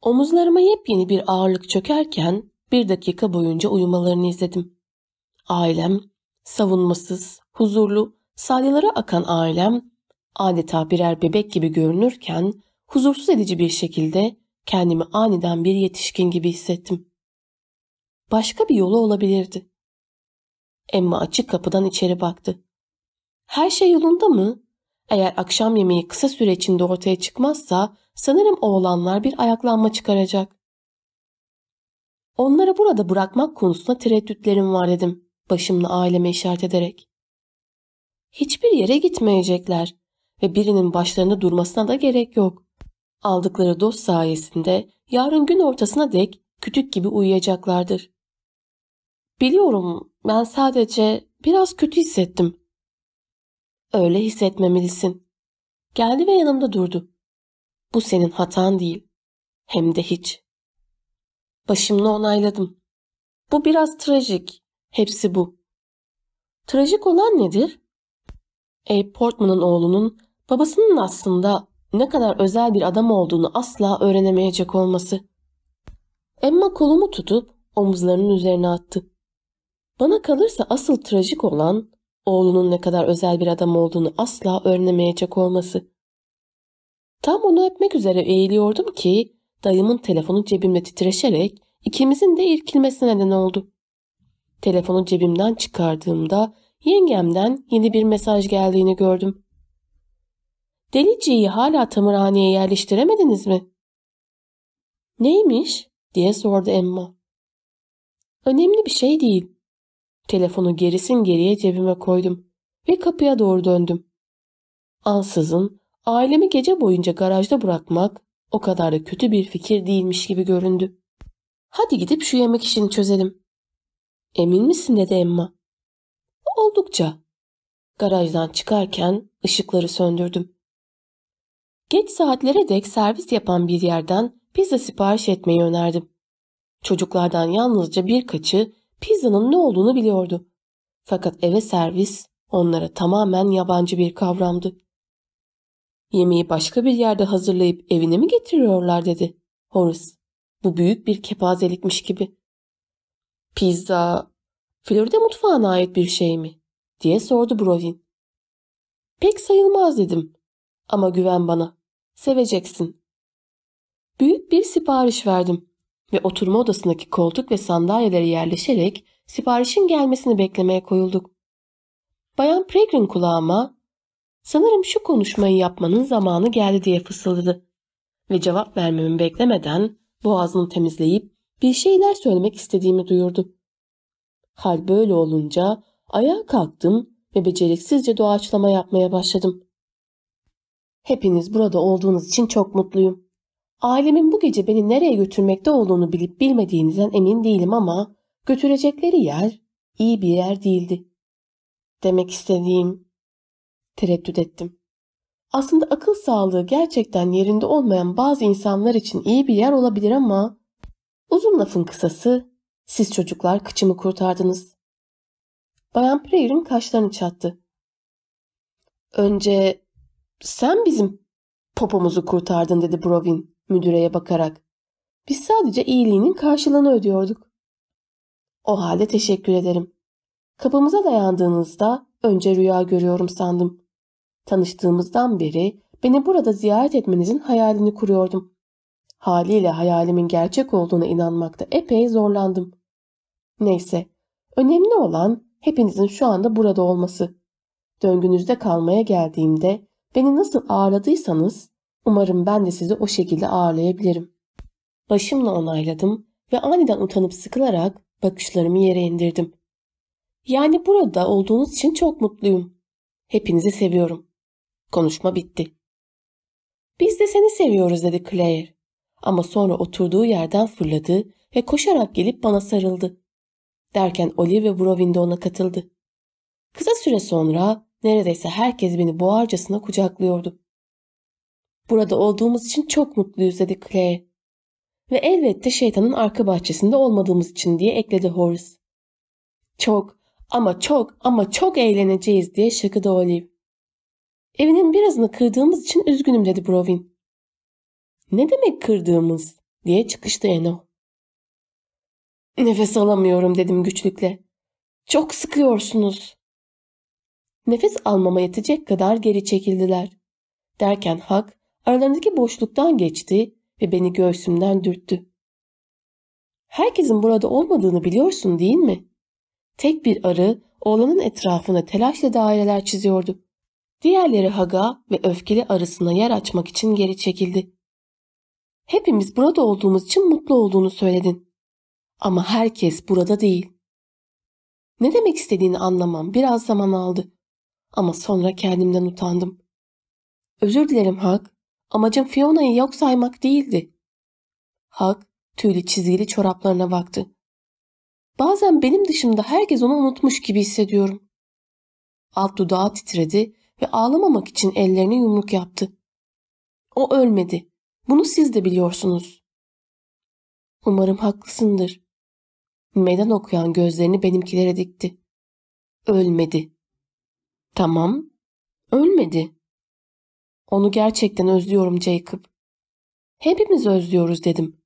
Omuzlarıma yepyeni bir ağırlık çökerken bir dakika boyunca uyumalarını izledim. Ailem, savunmasız, huzurlu, salyalara akan ailem adeta birer bebek gibi görünürken huzursuz edici bir şekilde kendimi aniden bir yetişkin gibi hissettim. Başka bir yolu olabilirdi. Emma açık kapıdan içeri baktı. Her şey yolunda mı? Eğer akşam yemeği kısa süre içinde ortaya çıkmazsa sanırım oğlanlar bir ayaklanma çıkaracak. Onları burada bırakmak konusunda tereddütlerim var dedim başımla aileme işaret ederek. Hiçbir yere gitmeyecekler ve birinin başlarında durmasına da gerek yok. Aldıkları dost sayesinde yarın gün ortasına dek kütük gibi uyuyacaklardır. Biliyorum ben sadece biraz kötü hissettim. Öyle hissetmemelisin. Geldi ve yanımda durdu. Bu senin hatan değil. Hem de hiç. Başımla onayladım. Bu biraz trajik. Hepsi bu. Trajik olan nedir? A. Portman'ın oğlunun babasının aslında ne kadar özel bir adam olduğunu asla öğrenemeyecek olması. Emma kolumu tutup omuzlarının üzerine attı. Bana kalırsa asıl trajik olan oğlunun ne kadar özel bir adam olduğunu asla öğrenemeyecek olması. Tam onu öpmek üzere eğiliyordum ki dayımın telefonu cebimde titreşerek ikimizin de irkilmesine neden oldu. Telefonu cebimden çıkardığımda yengemden yeni bir mesaj geldiğini gördüm. Delici'yi hala tamirhaneye yerleştiremediniz mi? Neymiş? diye sordu Emma. Önemli bir şey değil. Telefonu gerisin geriye cebime koydum ve kapıya doğru döndüm. Ansızın ailemi gece boyunca garajda bırakmak o kadar da kötü bir fikir değilmiş gibi göründü. Hadi gidip şu yemek işini çözelim. Emin misin dedi Emma. Oldukça. Garajdan çıkarken ışıkları söndürdüm. Geç saatlere dek servis yapan bir yerden pizza sipariş etmeyi önerdim. Çocuklardan yalnızca birkaçı pizzanın ne olduğunu biliyordu. Fakat eve servis onlara tamamen yabancı bir kavramdı. Yemeği başka bir yerde hazırlayıp evine mi getiriyorlar dedi Horace. Bu büyük bir kepazelikmiş gibi. Pizza, Florida mutfağına ait bir şey mi? diye sordu Brovin. Pek sayılmaz dedim. Ama güven bana. Seveceksin. Büyük bir sipariş verdim ve oturma odasındaki koltuk ve sandalyeleri yerleşerek siparişin gelmesini beklemeye koyulduk. Bayan Pregrin kulağıma sanırım şu konuşmayı yapmanın zamanı geldi diye fısıldadı. Ve cevap vermemi beklemeden boğazını temizleyip bir şeyler söylemek istediğimi duyurdu. Hal böyle olunca ayağa kalktım ve beceriksizce doğaçlama yapmaya başladım. Hepiniz burada olduğunuz için çok mutluyum. Ailemin bu gece beni nereye götürmekte olduğunu bilip bilmediğinizden emin değilim ama götürecekleri yer iyi bir yer değildi. Demek istediğim tereddüt ettim. Aslında akıl sağlığı gerçekten yerinde olmayan bazı insanlar için iyi bir yer olabilir ama uzun lafın kısası siz çocuklar kıçımı kurtardınız. Bayan Preyer'in kaşlarını çattı. Önce sen bizim popomuzu kurtardın dedi Brovin müdüreye bakarak. Biz sadece iyiliğinin karşılığını ödüyorduk. O halde teşekkür ederim. Kapımıza dayandığınızda önce rüya görüyorum sandım. Tanıştığımızdan beri beni burada ziyaret etmenizin hayalini kuruyordum. Haliyle hayalimin gerçek olduğuna inanmakta epey zorlandım. Neyse, önemli olan hepinizin şu anda burada olması. Döngünüzde kalmaya geldiğimde beni nasıl ağırladıysanız umarım ben de sizi o şekilde ağırlayabilirim. Başımla onayladım ve aniden utanıp sıkılarak bakışlarımı yere indirdim. Yani burada olduğunuz için çok mutluyum. Hepinizi seviyorum. Konuşma bitti. Biz de seni seviyoruz dedi Claire. Ama sonra oturduğu yerden fırladı ve koşarak gelip bana sarıldı. Derken Olive ve Brovin de ona katıldı. Kısa süre sonra neredeyse herkes beni boğarcasına kucaklıyordu. Burada olduğumuz için çok mutluyuz dedi Claire. Ve elbette şeytanın arka bahçesinde olmadığımız için diye ekledi Horace. Çok ama çok ama çok eğleneceğiz diye şakıdı Olive. Evinin birazını kırdığımız için üzgünüm dedi Brovin. Ne demek kırdığımız diye çıkıştı Eno. Nefes alamıyorum dedim güçlükle. Çok sıkıyorsunuz. Nefes almama yetecek kadar geri çekildiler. Derken Hak aralarındaki boşluktan geçti ve beni göğsümden dürttü. Herkesin burada olmadığını biliyorsun değil mi? Tek bir arı oğlanın etrafına telaşla daireler çiziyordu. Diğerleri Haga ve öfkeli arısına yer açmak için geri çekildi. Hepimiz burada olduğumuz için mutlu olduğunu söyledin. Ama herkes burada değil. Ne demek istediğini anlamam biraz zaman aldı. Ama sonra kendimden utandım. Özür dilerim Hak. Amacım Fiona'yı yok saymak değildi. Hak tüylü çizgili çoraplarına baktı. Bazen benim dışımda herkes onu unutmuş gibi hissediyorum. Alt dudağı titredi ve ağlamamak için ellerini yumruk yaptı. O ölmedi. Bunu siz de biliyorsunuz. Umarım haklısındır. Meydan okuyan gözlerini benimkilere dikti. Ölmedi. Tamam, ölmedi. Onu gerçekten özlüyorum Jacob. Hepimiz özlüyoruz dedim.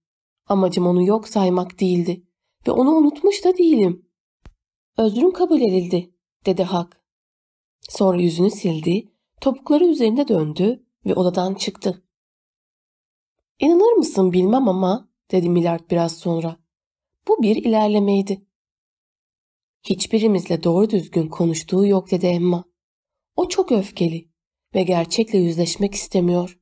Amacım onu yok saymak değildi ve onu unutmuş da değilim. Özrüm kabul edildi, dedi Hak. Sonra yüzünü sildi, topukları üzerinde döndü ve odadan çıktı. İnanır mısın bilmem ama, dedi Millard biraz sonra. Bu bir ilerlemeydi. Hiçbirimizle doğru düzgün konuştuğu yok dedi Emma. O çok öfkeli ve gerçekle yüzleşmek istemiyor.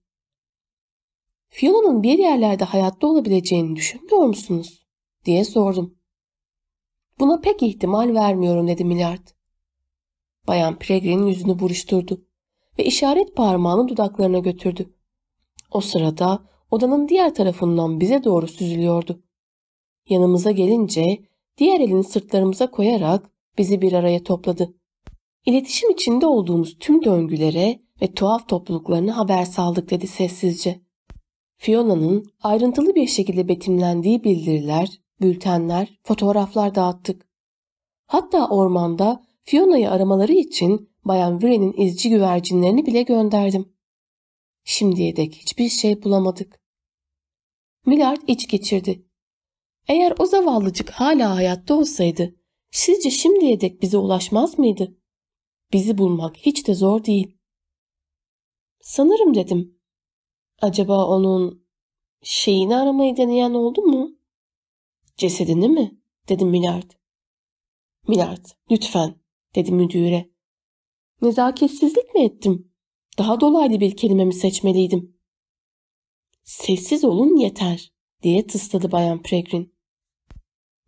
Fiona'nın bir yerlerde hayatta olabileceğini düşünmüyor musunuz? diye sordum. Buna pek ihtimal vermiyorum dedi Millard. Bayan Pregrin'in yüzünü buruşturdu ve işaret parmağını dudaklarına götürdü. O sırada odanın diğer tarafından bize doğru süzülüyordu. Yanımıza gelince diğer elini sırtlarımıza koyarak bizi bir araya topladı. İletişim içinde olduğumuz tüm döngülere ve tuhaf topluluklarına haber saldık dedi sessizce. Fiona'nın ayrıntılı bir şekilde betimlendiği bildiriler, bültenler, fotoğraflar dağıttık. Hatta ormanda Fiona'yı aramaları için Bayan Vren'in izci güvercinlerini bile gönderdim. Şimdiye dek hiçbir şey bulamadık. Millard iç geçirdi. Eğer o zavallıcık hala hayatta olsaydı, sizce şimdiye dek bize ulaşmaz mıydı? Bizi bulmak hiç de zor değil. Sanırım dedim. Acaba onun şeyini aramayı deneyen oldu mu? Cesedini mi? dedim Millard. Millard, lütfen, dedi müdüre. Nezaketsizlik mi ettim? Daha dolaylı bir kelimemi seçmeliydim. Sessiz olun yeter diye tısladı Bayan Pregrin.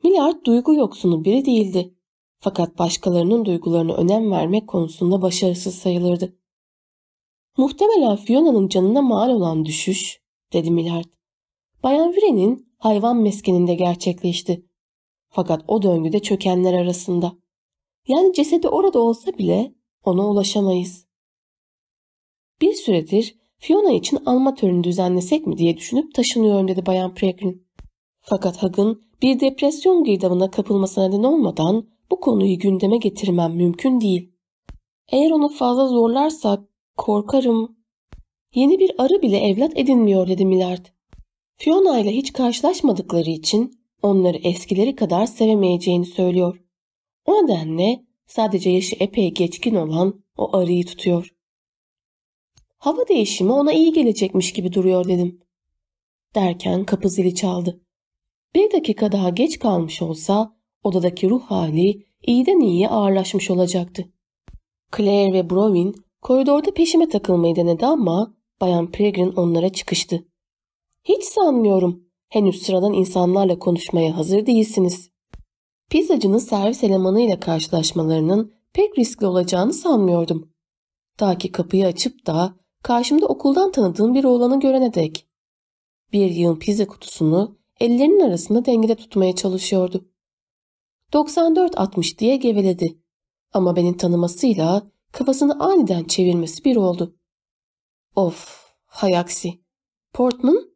Millard duygu yoksunu biri değildi. Fakat başkalarının duygularına önem vermek konusunda başarısız sayılırdı. Muhtemelen Fiona'nın canına mal olan düşüş, dedi Millard. Bayan Viren'in hayvan meskeninde gerçekleşti. Fakat o döngüde çökenler arasında. Yani cesedi orada olsa bile ona ulaşamayız. Bir süredir Fiona için alma töreni düzenlesek mi diye düşünüp taşınıyorum dedi Bayan Pregrin. Fakat Hag'ın bir depresyon girdabına kapılmasına neden olmadan bu konuyu gündeme getirmem mümkün değil. Eğer onu fazla zorlarsak korkarım. Yeni bir arı bile evlat edinmiyor dedi Millard. Fiona ile hiç karşılaşmadıkları için onları eskileri kadar sevemeyeceğini söylüyor. O nedenle sadece yaşı epey geçkin olan o arıyı tutuyor. Hava değişimi ona iyi gelecekmiş gibi duruyor dedim. Derken kapı zili çaldı. Bir dakika daha geç kalmış olsa odadaki ruh hali iyiden iyiye ağırlaşmış olacaktı. Claire ve Brovin koridorda peşime takılmayı denedi ama Bayan Peregrine onlara çıkıştı. Hiç sanmıyorum. Henüz sıradan insanlarla konuşmaya hazır değilsiniz. Pizzacının servis elemanıyla karşılaşmalarının pek riskli olacağını sanmıyordum. Ta ki kapıyı açıp da karşımda okuldan tanıdığım bir oğlanı görene dek. Bir yığın pizza kutusunu ellerinin arasında dengede tutmaya çalışıyordu. 94-60 diye geveledi. Ama beni tanımasıyla kafasını aniden çevirmesi bir oldu. Of, hay aksi. Portman?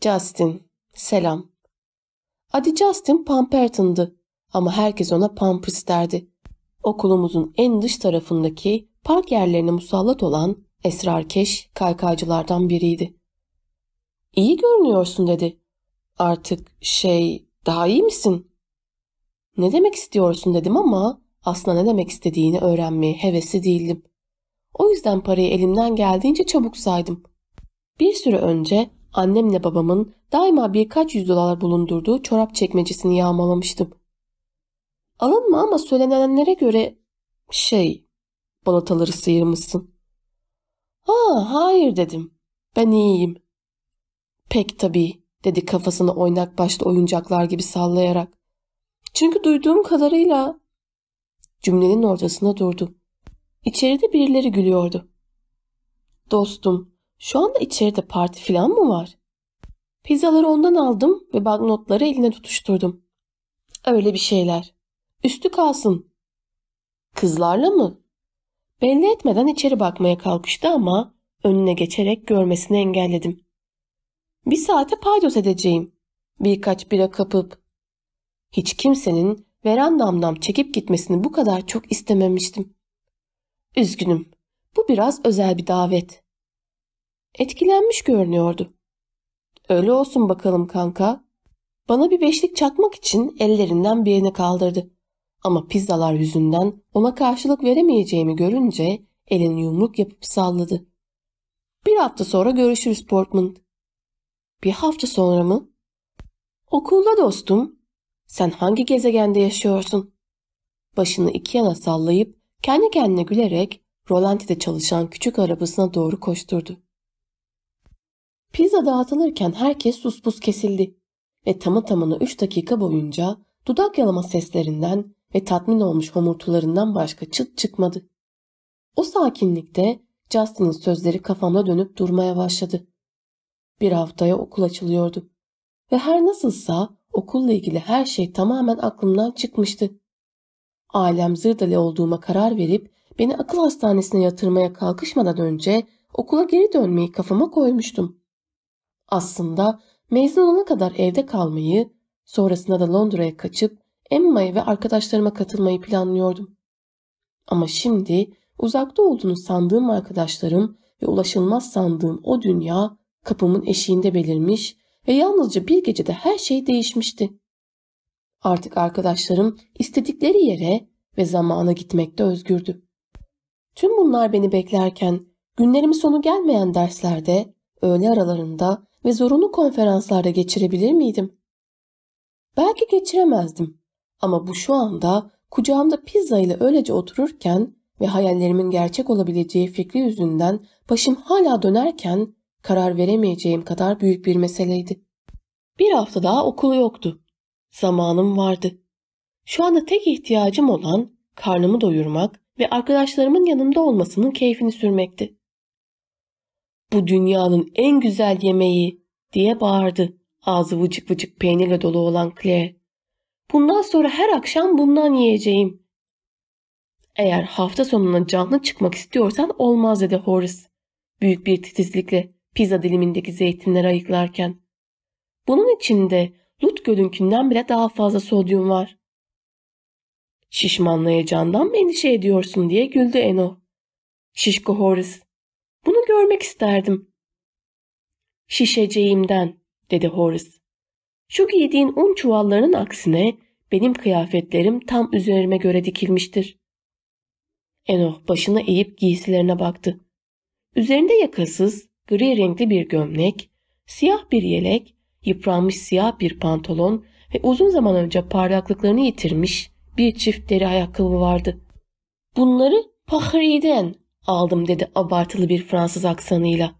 Justin, selam. Adı Justin Pamperton'dı ama herkes ona Pampers derdi. Okulumuzun en dış tarafındaki park yerlerine musallat olan esrarkeş kaykaycılardan biriydi. İyi görünüyorsun dedi. Artık şey daha iyi misin? Ne demek istiyorsun dedim ama aslında ne demek istediğini öğrenmeye hevesli değildim. O yüzden parayı elimden geldiğince çabuk saydım. Bir süre önce annemle babamın daima birkaç yüz dolar bulundurduğu çorap çekmecesini yağmalamıştım. Alınma ama söylenenlere göre şey balataları sıyırmışsın. Ha hayır dedim. Ben iyiyim. Pek tabii dedi kafasını oynak başlı oyuncaklar gibi sallayarak. Çünkü duyduğum kadarıyla cümlenin ortasında durdu. İçeride birileri gülüyordu. Dostum, şu anda içeride parti falan mı var? Pizzaları ondan aldım ve banknotları eline tutuşturdum. Öyle bir şeyler. Üstü kalsın. Kızlarla mı? Belli etmeden içeri bakmaya kalkıştı ama önüne geçerek görmesini engelledim. Bir saate paydos edeceğim. Birkaç bira kapıp. Hiç kimsenin verandamdan çekip gitmesini bu kadar çok istememiştim. Üzgünüm. Bu biraz özel bir davet. Etkilenmiş görünüyordu. Öyle olsun bakalım kanka. Bana bir beşlik çakmak için ellerinden birini kaldırdı. Ama pizzalar yüzünden ona karşılık veremeyeceğimi görünce elini yumruk yapıp salladı. Bir hafta sonra görüşürüz Portman. Bir hafta sonra mı? Okulda dostum. Sen hangi gezegende yaşıyorsun? Başını iki yana sallayıp kendi kendine gülerek Rolanti'de çalışan küçük arabasına doğru koşturdu. Pizza dağıtılırken herkes suspus kesildi ve tamı tamına üç dakika boyunca dudak yalama seslerinden ve tatmin olmuş homurtularından başka çıt çıkmadı. O sakinlikte Justin'in sözleri kafamda dönüp durmaya başladı. Bir haftaya okul açılıyordu ve her nasılsa okulla ilgili her şey tamamen aklımdan çıkmıştı. Ailem zırdali olduğuma karar verip beni akıl hastanesine yatırmaya kalkışmadan önce okula geri dönmeyi kafama koymuştum. Aslında mezun olana kadar evde kalmayı, sonrasında da Londra'ya kaçıp Emma'ya ve arkadaşlarıma katılmayı planlıyordum. Ama şimdi uzakta olduğunu sandığım arkadaşlarım ve ulaşılmaz sandığım o dünya kapımın eşiğinde belirmiş ve yalnızca bir gecede her şey değişmişti. Artık arkadaşlarım istedikleri yere ve zamana gitmekte özgürdü. Tüm bunlar beni beklerken günlerimin sonu gelmeyen derslerde, öğle aralarında ve zorunlu konferanslarda geçirebilir miydim? Belki geçiremezdim ama bu şu anda kucağımda pizza ile öylece otururken ve hayallerimin gerçek olabileceği fikri yüzünden başım hala dönerken karar veremeyeceğim kadar büyük bir meseleydi. Bir hafta daha okulu yoktu. Zamanım vardı. Şu anda tek ihtiyacım olan karnımı doyurmak ve arkadaşlarımın yanımda olmasının keyfini sürmekti. Bu dünyanın en güzel yemeği diye bağırdı ağzı vıcık vıcık peynirle dolu olan Claire. Bundan sonra her akşam bundan yiyeceğim. Eğer hafta sonuna canlı çıkmak istiyorsan olmaz dedi Horace. Büyük bir titizlikle pizza dilimindeki zeytinleri ayıklarken. Bunun içinde Lut Gölü'nkinden bile daha fazla sodyum var. Şişmanlayacağından mı endişe ediyorsun diye güldü Eno. Şişko Horace. Bunu görmek isterdim. Şişeceğimden dedi Horace. Şu giydiğin un çuvallarının aksine benim kıyafetlerim tam üzerime göre dikilmiştir. Enoh başını eğip giysilerine baktı. Üzerinde yakasız, gri renkli bir gömlek, siyah bir yelek, yıpranmış siyah bir pantolon ve uzun zaman önce parlaklıklarını yitirmiş bir çift deri ayakkabı vardı. Bunları Pahri'den aldım dedi abartılı bir Fransız aksanıyla.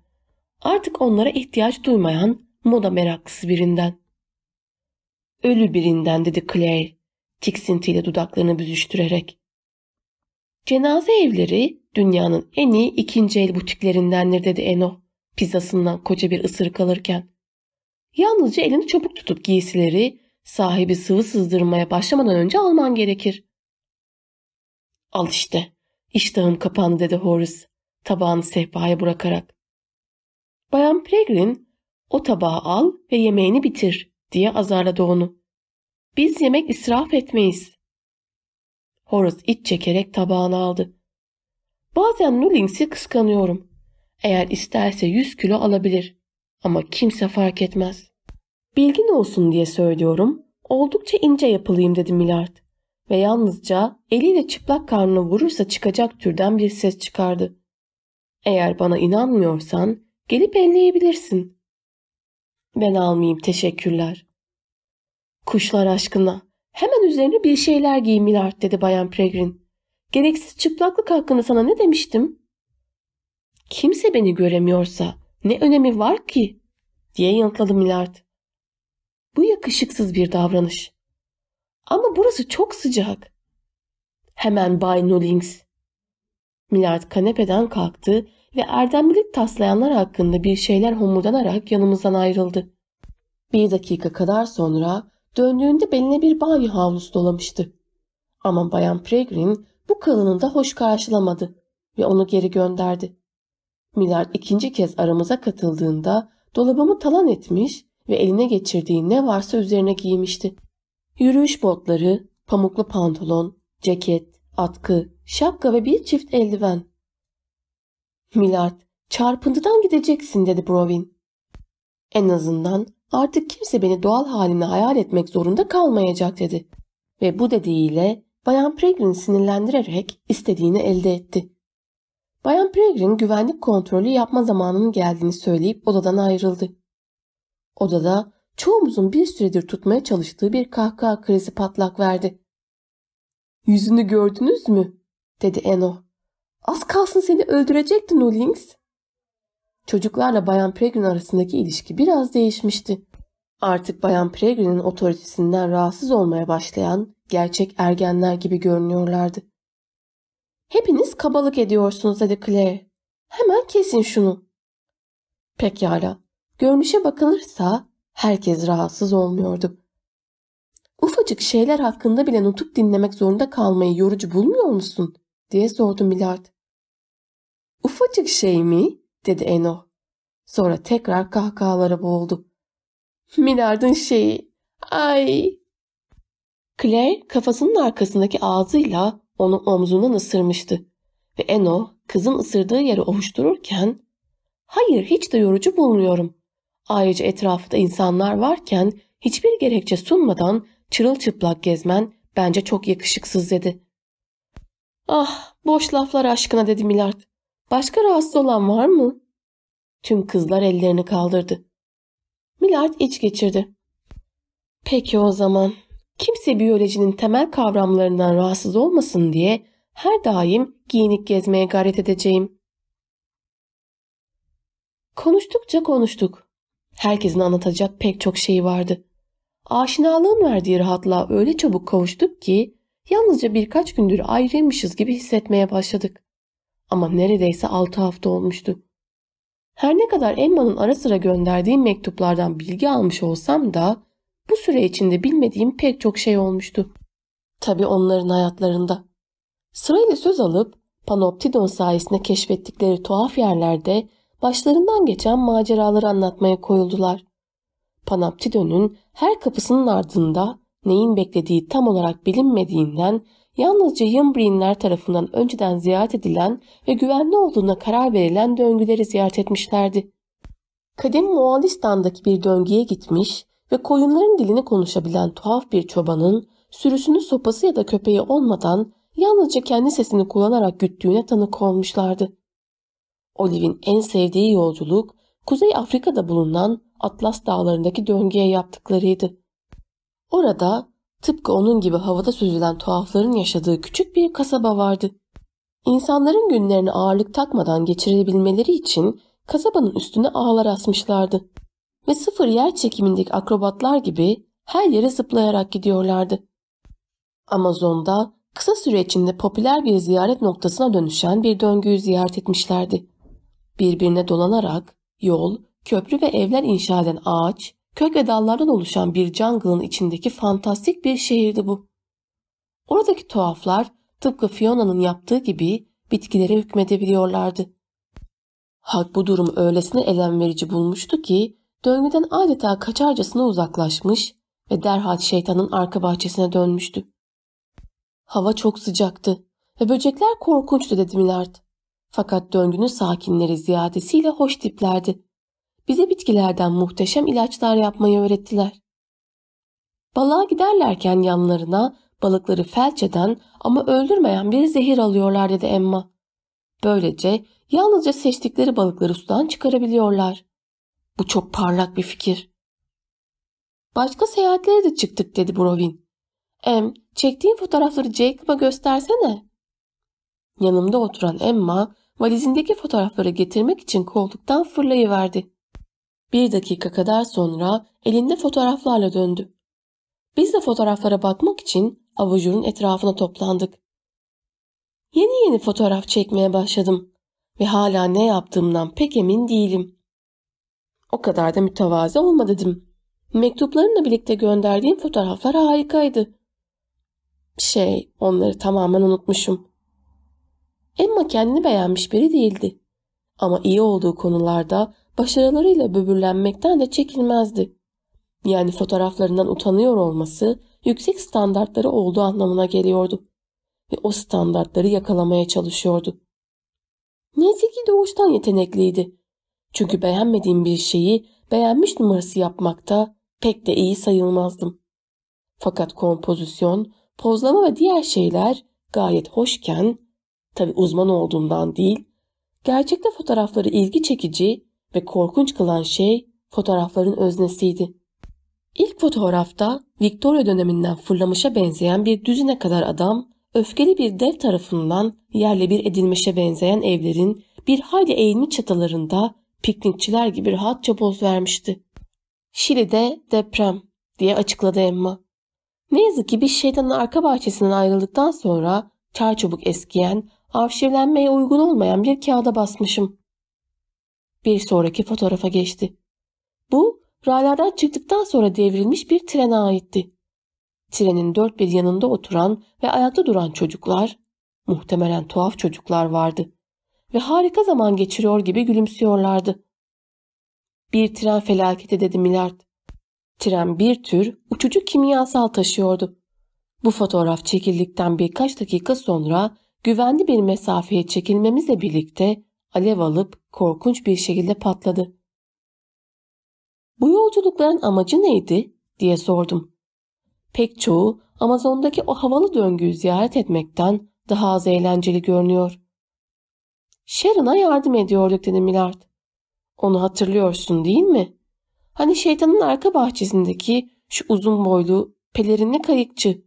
Artık onlara ihtiyaç duymayan moda meraklısı birinden. Ölü birinden dedi Claire tiksintiyle dudaklarını büzüştürerek. Cenaze evleri dünyanın en iyi ikinci el butiklerindendir dedi Eno pizzasından koca bir ısırık alırken. Yalnızca elini çabuk tutup giysileri sahibi sıvı sızdırmaya başlamadan önce alman gerekir. Al işte. İştahım kapandı dedi Horace tabağını sehpaya bırakarak. Bayan Peregrine o tabağı al ve yemeğini bitir diye azarladı onu. Biz yemek israf etmeyiz. Horace iç çekerek tabağını aldı. Bazen Nullings'i kıskanıyorum. Eğer isterse 100 kilo alabilir. Ama kimse fark etmez. Bilgin olsun diye söylüyorum. Oldukça ince yapılıyım dedi Millard. Ve yalnızca eliyle çıplak karnına vurursa çıkacak türden bir ses çıkardı. Eğer bana inanmıyorsan gelip elleyebilirsin. Ben almayayım teşekkürler. Kuşlar aşkına hemen üzerine bir şeyler giy Millard dedi Bayan Pregrin. Gereksiz çıplaklık hakkında sana ne demiştim? Kimse beni göremiyorsa ne önemi var ki? diye yanıtladı Millard. Bu yakışıksız bir davranış. Ama burası çok sıcak. Hemen Bay Nullings. Millard kanepeden kalktı ve erdemlilik taslayanlar hakkında bir şeyler homurdanarak yanımızdan ayrıldı. Bir dakika kadar sonra döndüğünde beline bir banyo havlusu dolamıştı. Ama Bayan Pregrin bu kalını da hoş karşılamadı ve onu geri gönderdi. Millard ikinci kez aramıza katıldığında dolabımı talan etmiş ve eline geçirdiği ne varsa üzerine giymişti. Yürüyüş botları, pamuklu pantolon, ceket, atkı, şapka ve bir çift eldiven. Millard, çarpıntıdan gideceksin dedi Brovin. En azından artık kimse beni doğal halimle hayal etmek zorunda kalmayacak dedi. Ve bu dediğiyle Bayan Pregrin sinirlendirerek istediğini elde etti. Bayan Pregrin güvenlik kontrolü yapma zamanının geldiğini söyleyip odadan ayrıldı. Odada çoğumuzun bir süredir tutmaya çalıştığı bir kahkaha krizi patlak verdi. Yüzünü gördünüz mü? dedi Eno. Az kalsın seni öldürecekti Nullings. Çocuklarla Bayan Pregrin arasındaki ilişki biraz değişmişti. Artık Bayan Pregrin'in otoritesinden rahatsız olmaya başlayan gerçek ergenler gibi görünüyorlardı. Hepiniz kabalık ediyorsunuz dedi Claire. Hemen kesin şunu. Pekala. Görünüşe bakılırsa herkes rahatsız olmuyordu. Ufacık şeyler hakkında bile nutuk dinlemek zorunda kalmayı yorucu bulmuyor musun? diye sordu Millard. Ufacık şey mi? dedi Eno. Sonra tekrar kahkahalara boğuldu. Millard'ın şeyi. Ay. Claire kafasının arkasındaki ağzıyla onu omzundan ısırmıştı. Ve Eno kızın ısırdığı yeri ovuştururken hayır hiç de yorucu bulmuyorum. Ayrıca etrafta insanlar varken hiçbir gerekçe sunmadan çırılçıplak gezmen bence çok yakışıksız dedi. Ah boş laflar aşkına dedi Millard. Başka rahatsız olan var mı? Tüm kızlar ellerini kaldırdı. Millard iç geçirdi. Peki o zaman kimse biyolojinin temel kavramlarından rahatsız olmasın diye her daim giyinik gezmeye gayret edeceğim. Konuştukça konuştuk. Herkesin anlatacak pek çok şey vardı. Aşinalığın verdiği rahatlığa öyle çabuk kavuştuk ki yalnızca birkaç gündür ayrıymışız gibi hissetmeye başladık. Ama neredeyse altı hafta olmuştu. Her ne kadar Emma'nın ara sıra gönderdiği mektuplardan bilgi almış olsam da bu süre içinde bilmediğim pek çok şey olmuştu. Tabii onların hayatlarında. Sırayla söz alıp Panoptidon sayesinde keşfettikleri tuhaf yerlerde başlarından geçen maceraları anlatmaya koyuldular. Panoptidon'un her kapısının ardında neyin beklediği tam olarak bilinmediğinden yalnızca Yımbrinler tarafından önceden ziyaret edilen ve güvenli olduğuna karar verilen döngüleri ziyaret etmişlerdi. Kadim Moğolistan'daki bir döngüye gitmiş ve koyunların dilini konuşabilen tuhaf bir çobanın sürüsünün sopası ya da köpeği olmadan yalnızca kendi sesini kullanarak güttüğüne tanık olmuşlardı. Olive'in en sevdiği yolculuk Kuzey Afrika'da bulunan Atlas dağlarındaki döngüye yaptıklarıydı. Orada tıpkı onun gibi havada süzülen tuhafların yaşadığı küçük bir kasaba vardı. İnsanların günlerini ağırlık takmadan geçirebilmeleri için kasabanın üstüne ağlar asmışlardı. Ve sıfır yer çekimindeki akrobatlar gibi her yere zıplayarak gidiyorlardı. Amazon'da kısa süre içinde popüler bir ziyaret noktasına dönüşen bir döngüyü ziyaret etmişlerdi. Birbirine dolanarak yol, köprü ve evler inşa eden ağaç, kök ve dallardan oluşan bir jungle'ın içindeki fantastik bir şehirdi bu. Oradaki tuhaflar tıpkı Fiona'nın yaptığı gibi bitkilere hükmedebiliyorlardı. Halk bu durum öylesine elem verici bulmuştu ki döngüden adeta kaçarcasına uzaklaşmış ve derhal şeytanın arka bahçesine dönmüştü. Hava çok sıcaktı ve böcekler korkunçtu dedi Millard. Fakat döngünün sakinleri ziyadesiyle hoş tiplerdi. Bize bitkilerden muhteşem ilaçlar yapmayı öğrettiler. Balığa giderlerken yanlarına balıkları felç eden ama öldürmeyen bir zehir alıyorlar dedi Emma. Böylece yalnızca seçtikleri balıkları sudan çıkarabiliyorlar. Bu çok parlak bir fikir. Başka seyahatlere de çıktık dedi Brovin. Em, çektiğin fotoğrafları Jacob'a göstersene. Yanımda oturan Emma valizindeki fotoğrafları getirmek için koltuktan fırlayıverdi. Bir dakika kadar sonra elinde fotoğraflarla döndü. Biz de fotoğraflara bakmak için avajurun etrafına toplandık. Yeni yeni fotoğraf çekmeye başladım ve hala ne yaptığımdan pek emin değilim. O kadar da mütevazi olma dedim. Mektuplarınla birlikte gönderdiğim fotoğraflar harikaydı. Şey, onları tamamen unutmuşum. Emma kendini beğenmiş biri değildi. Ama iyi olduğu konularda başarılarıyla böbürlenmekten de çekilmezdi. Yani fotoğraflarından utanıyor olması yüksek standartları olduğu anlamına geliyordu. Ve o standartları yakalamaya çalışıyordu. Neyse ki doğuştan yetenekliydi. Çünkü beğenmediğim bir şeyi beğenmiş numarası yapmakta pek de iyi sayılmazdım. Fakat kompozisyon, pozlama ve diğer şeyler gayet hoşken, tabi uzman olduğumdan değil, gerçekte fotoğrafları ilgi çekici ve korkunç kılan şey fotoğrafların öznesiydi. İlk fotoğrafta Victoria döneminden fırlamışa benzeyen bir düzine kadar adam, öfkeli bir dev tarafından yerle bir edilmişe benzeyen evlerin bir hayli eğilmiş çatılarında piknikçiler gibi rahatça poz vermişti. Şili'de deprem diye açıkladı Emma. Ne yazık ki bir şeytanın arka bahçesinden ayrıldıktan sonra çay çabuk eskiyen, arşivlenmeye uygun olmayan bir kağıda basmışım. Bir sonraki fotoğrafa geçti. Bu raylardan çıktıktan sonra devrilmiş bir trene aitti. Trenin dört bir yanında oturan ve ayakta duran çocuklar, muhtemelen tuhaf çocuklar vardı ve harika zaman geçiriyor gibi gülümsüyorlardı. Bir tren felaketi dedi Millard. Tren bir tür uçucu kimyasal taşıyordu. Bu fotoğraf çekildikten birkaç dakika sonra güvenli bir mesafeye çekilmemizle birlikte alev alıp korkunç bir şekilde patladı. Bu yolculukların amacı neydi diye sordum. Pek çoğu Amazon'daki o havalı döngüyü ziyaret etmekten daha az eğlenceli görünüyor. Sharon'a yardım ediyorduk dedi Millard. Onu hatırlıyorsun değil mi? Hani şeytanın arka bahçesindeki şu uzun boylu pelerinli kayıkçı.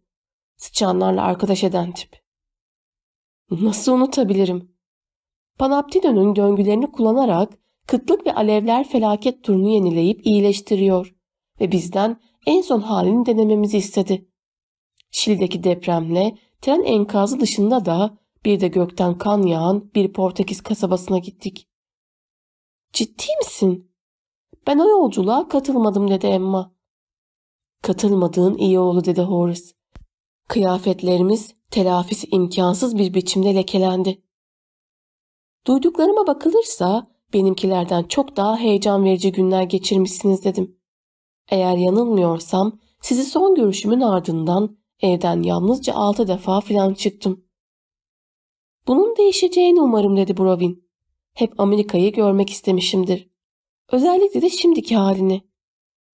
Sıçanlarla arkadaş eden tip. Nasıl unutabilirim? Panoptidon'un döngülerini kullanarak kıtlık ve alevler felaket turunu yenileyip iyileştiriyor ve bizden en son halini denememizi istedi. Şili'deki depremle tren enkazı dışında da bir de gökten kan yağan bir Portekiz kasabasına gittik. Ciddi misin? Ben o yolculuğa katılmadım dedi Emma. Katılmadığın iyi oldu dedi Horace. Kıyafetlerimiz telafisi imkansız bir biçimde lekelendi. Duyduklarıma bakılırsa benimkilerden çok daha heyecan verici günler geçirmişsiniz dedim. Eğer yanılmıyorsam sizi son görüşümün ardından evden yalnızca altı defa filan çıktım. Bunun değişeceğini umarım dedi Brovin. Hep Amerika'yı görmek istemişimdir. Özellikle de şimdiki halini.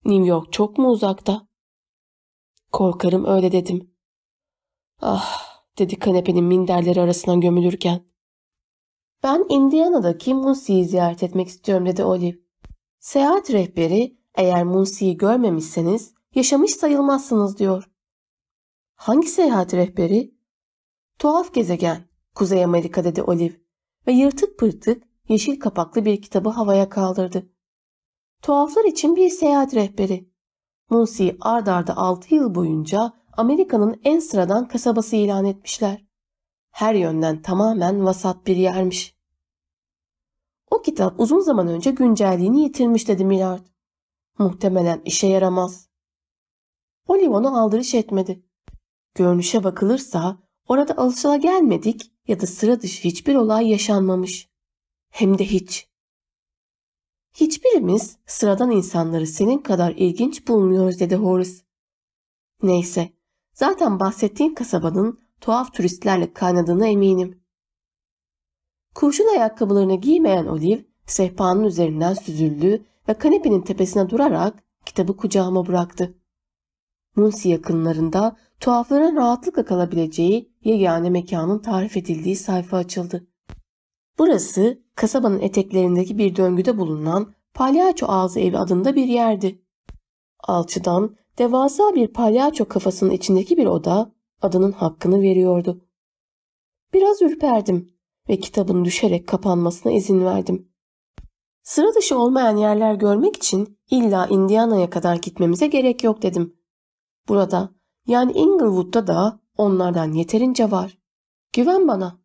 New York çok mu uzakta? Korkarım öyle dedim. Ah dedi kanepenin minderleri arasından gömülürken. Ben Indiana'daki Munsey'i ziyaret etmek istiyorum dedi Olive. Seyahat rehberi eğer Munsey'i görmemişseniz yaşamış sayılmazsınız diyor. Hangi seyahat rehberi? Tuhaf gezegen, Kuzey Amerika dedi Olive ve yırtık pırtık yeşil kapaklı bir kitabı havaya kaldırdı. Tuhaflar için bir seyahat rehberi. Munsey'i ard arda 6 yıl boyunca Amerika'nın en sıradan kasabası ilan etmişler. Her yönden tamamen vasat bir yermiş. O kitap uzun zaman önce güncelliğini yitirmiş dedi Millard. Muhtemelen işe yaramaz. Olive onu aldırış etmedi. Görünüşe bakılırsa orada alışıla gelmedik ya da sıra dışı hiçbir olay yaşanmamış. Hem de hiç. Hiçbirimiz sıradan insanları senin kadar ilginç bulmuyoruz dedi Horace. Neyse, zaten bahsettiğin kasabanın tuhaf turistlerle kaynadığına eminim. Kurşun ayakkabılarını giymeyen Olive sehpanın üzerinden süzüldü ve kanepenin tepesine durarak kitabı kucağıma bıraktı. Munsi yakınlarında tuhafların rahatlıkla kalabileceği yegane mekanın tarif edildiği sayfa açıldı. Burası kasabanın eteklerindeki bir döngüde bulunan Palyaço Ağzı Evi adında bir yerdi. Alçıdan devasa bir palyaço kafasının içindeki bir oda adının hakkını veriyordu. Biraz ürperdim ve kitabın düşerek kapanmasına izin verdim. Sıra dışı olmayan yerler görmek için illa Indiana'ya kadar gitmemize gerek yok dedim. Burada yani Inglewood'da da onlardan yeterince var. Güven bana.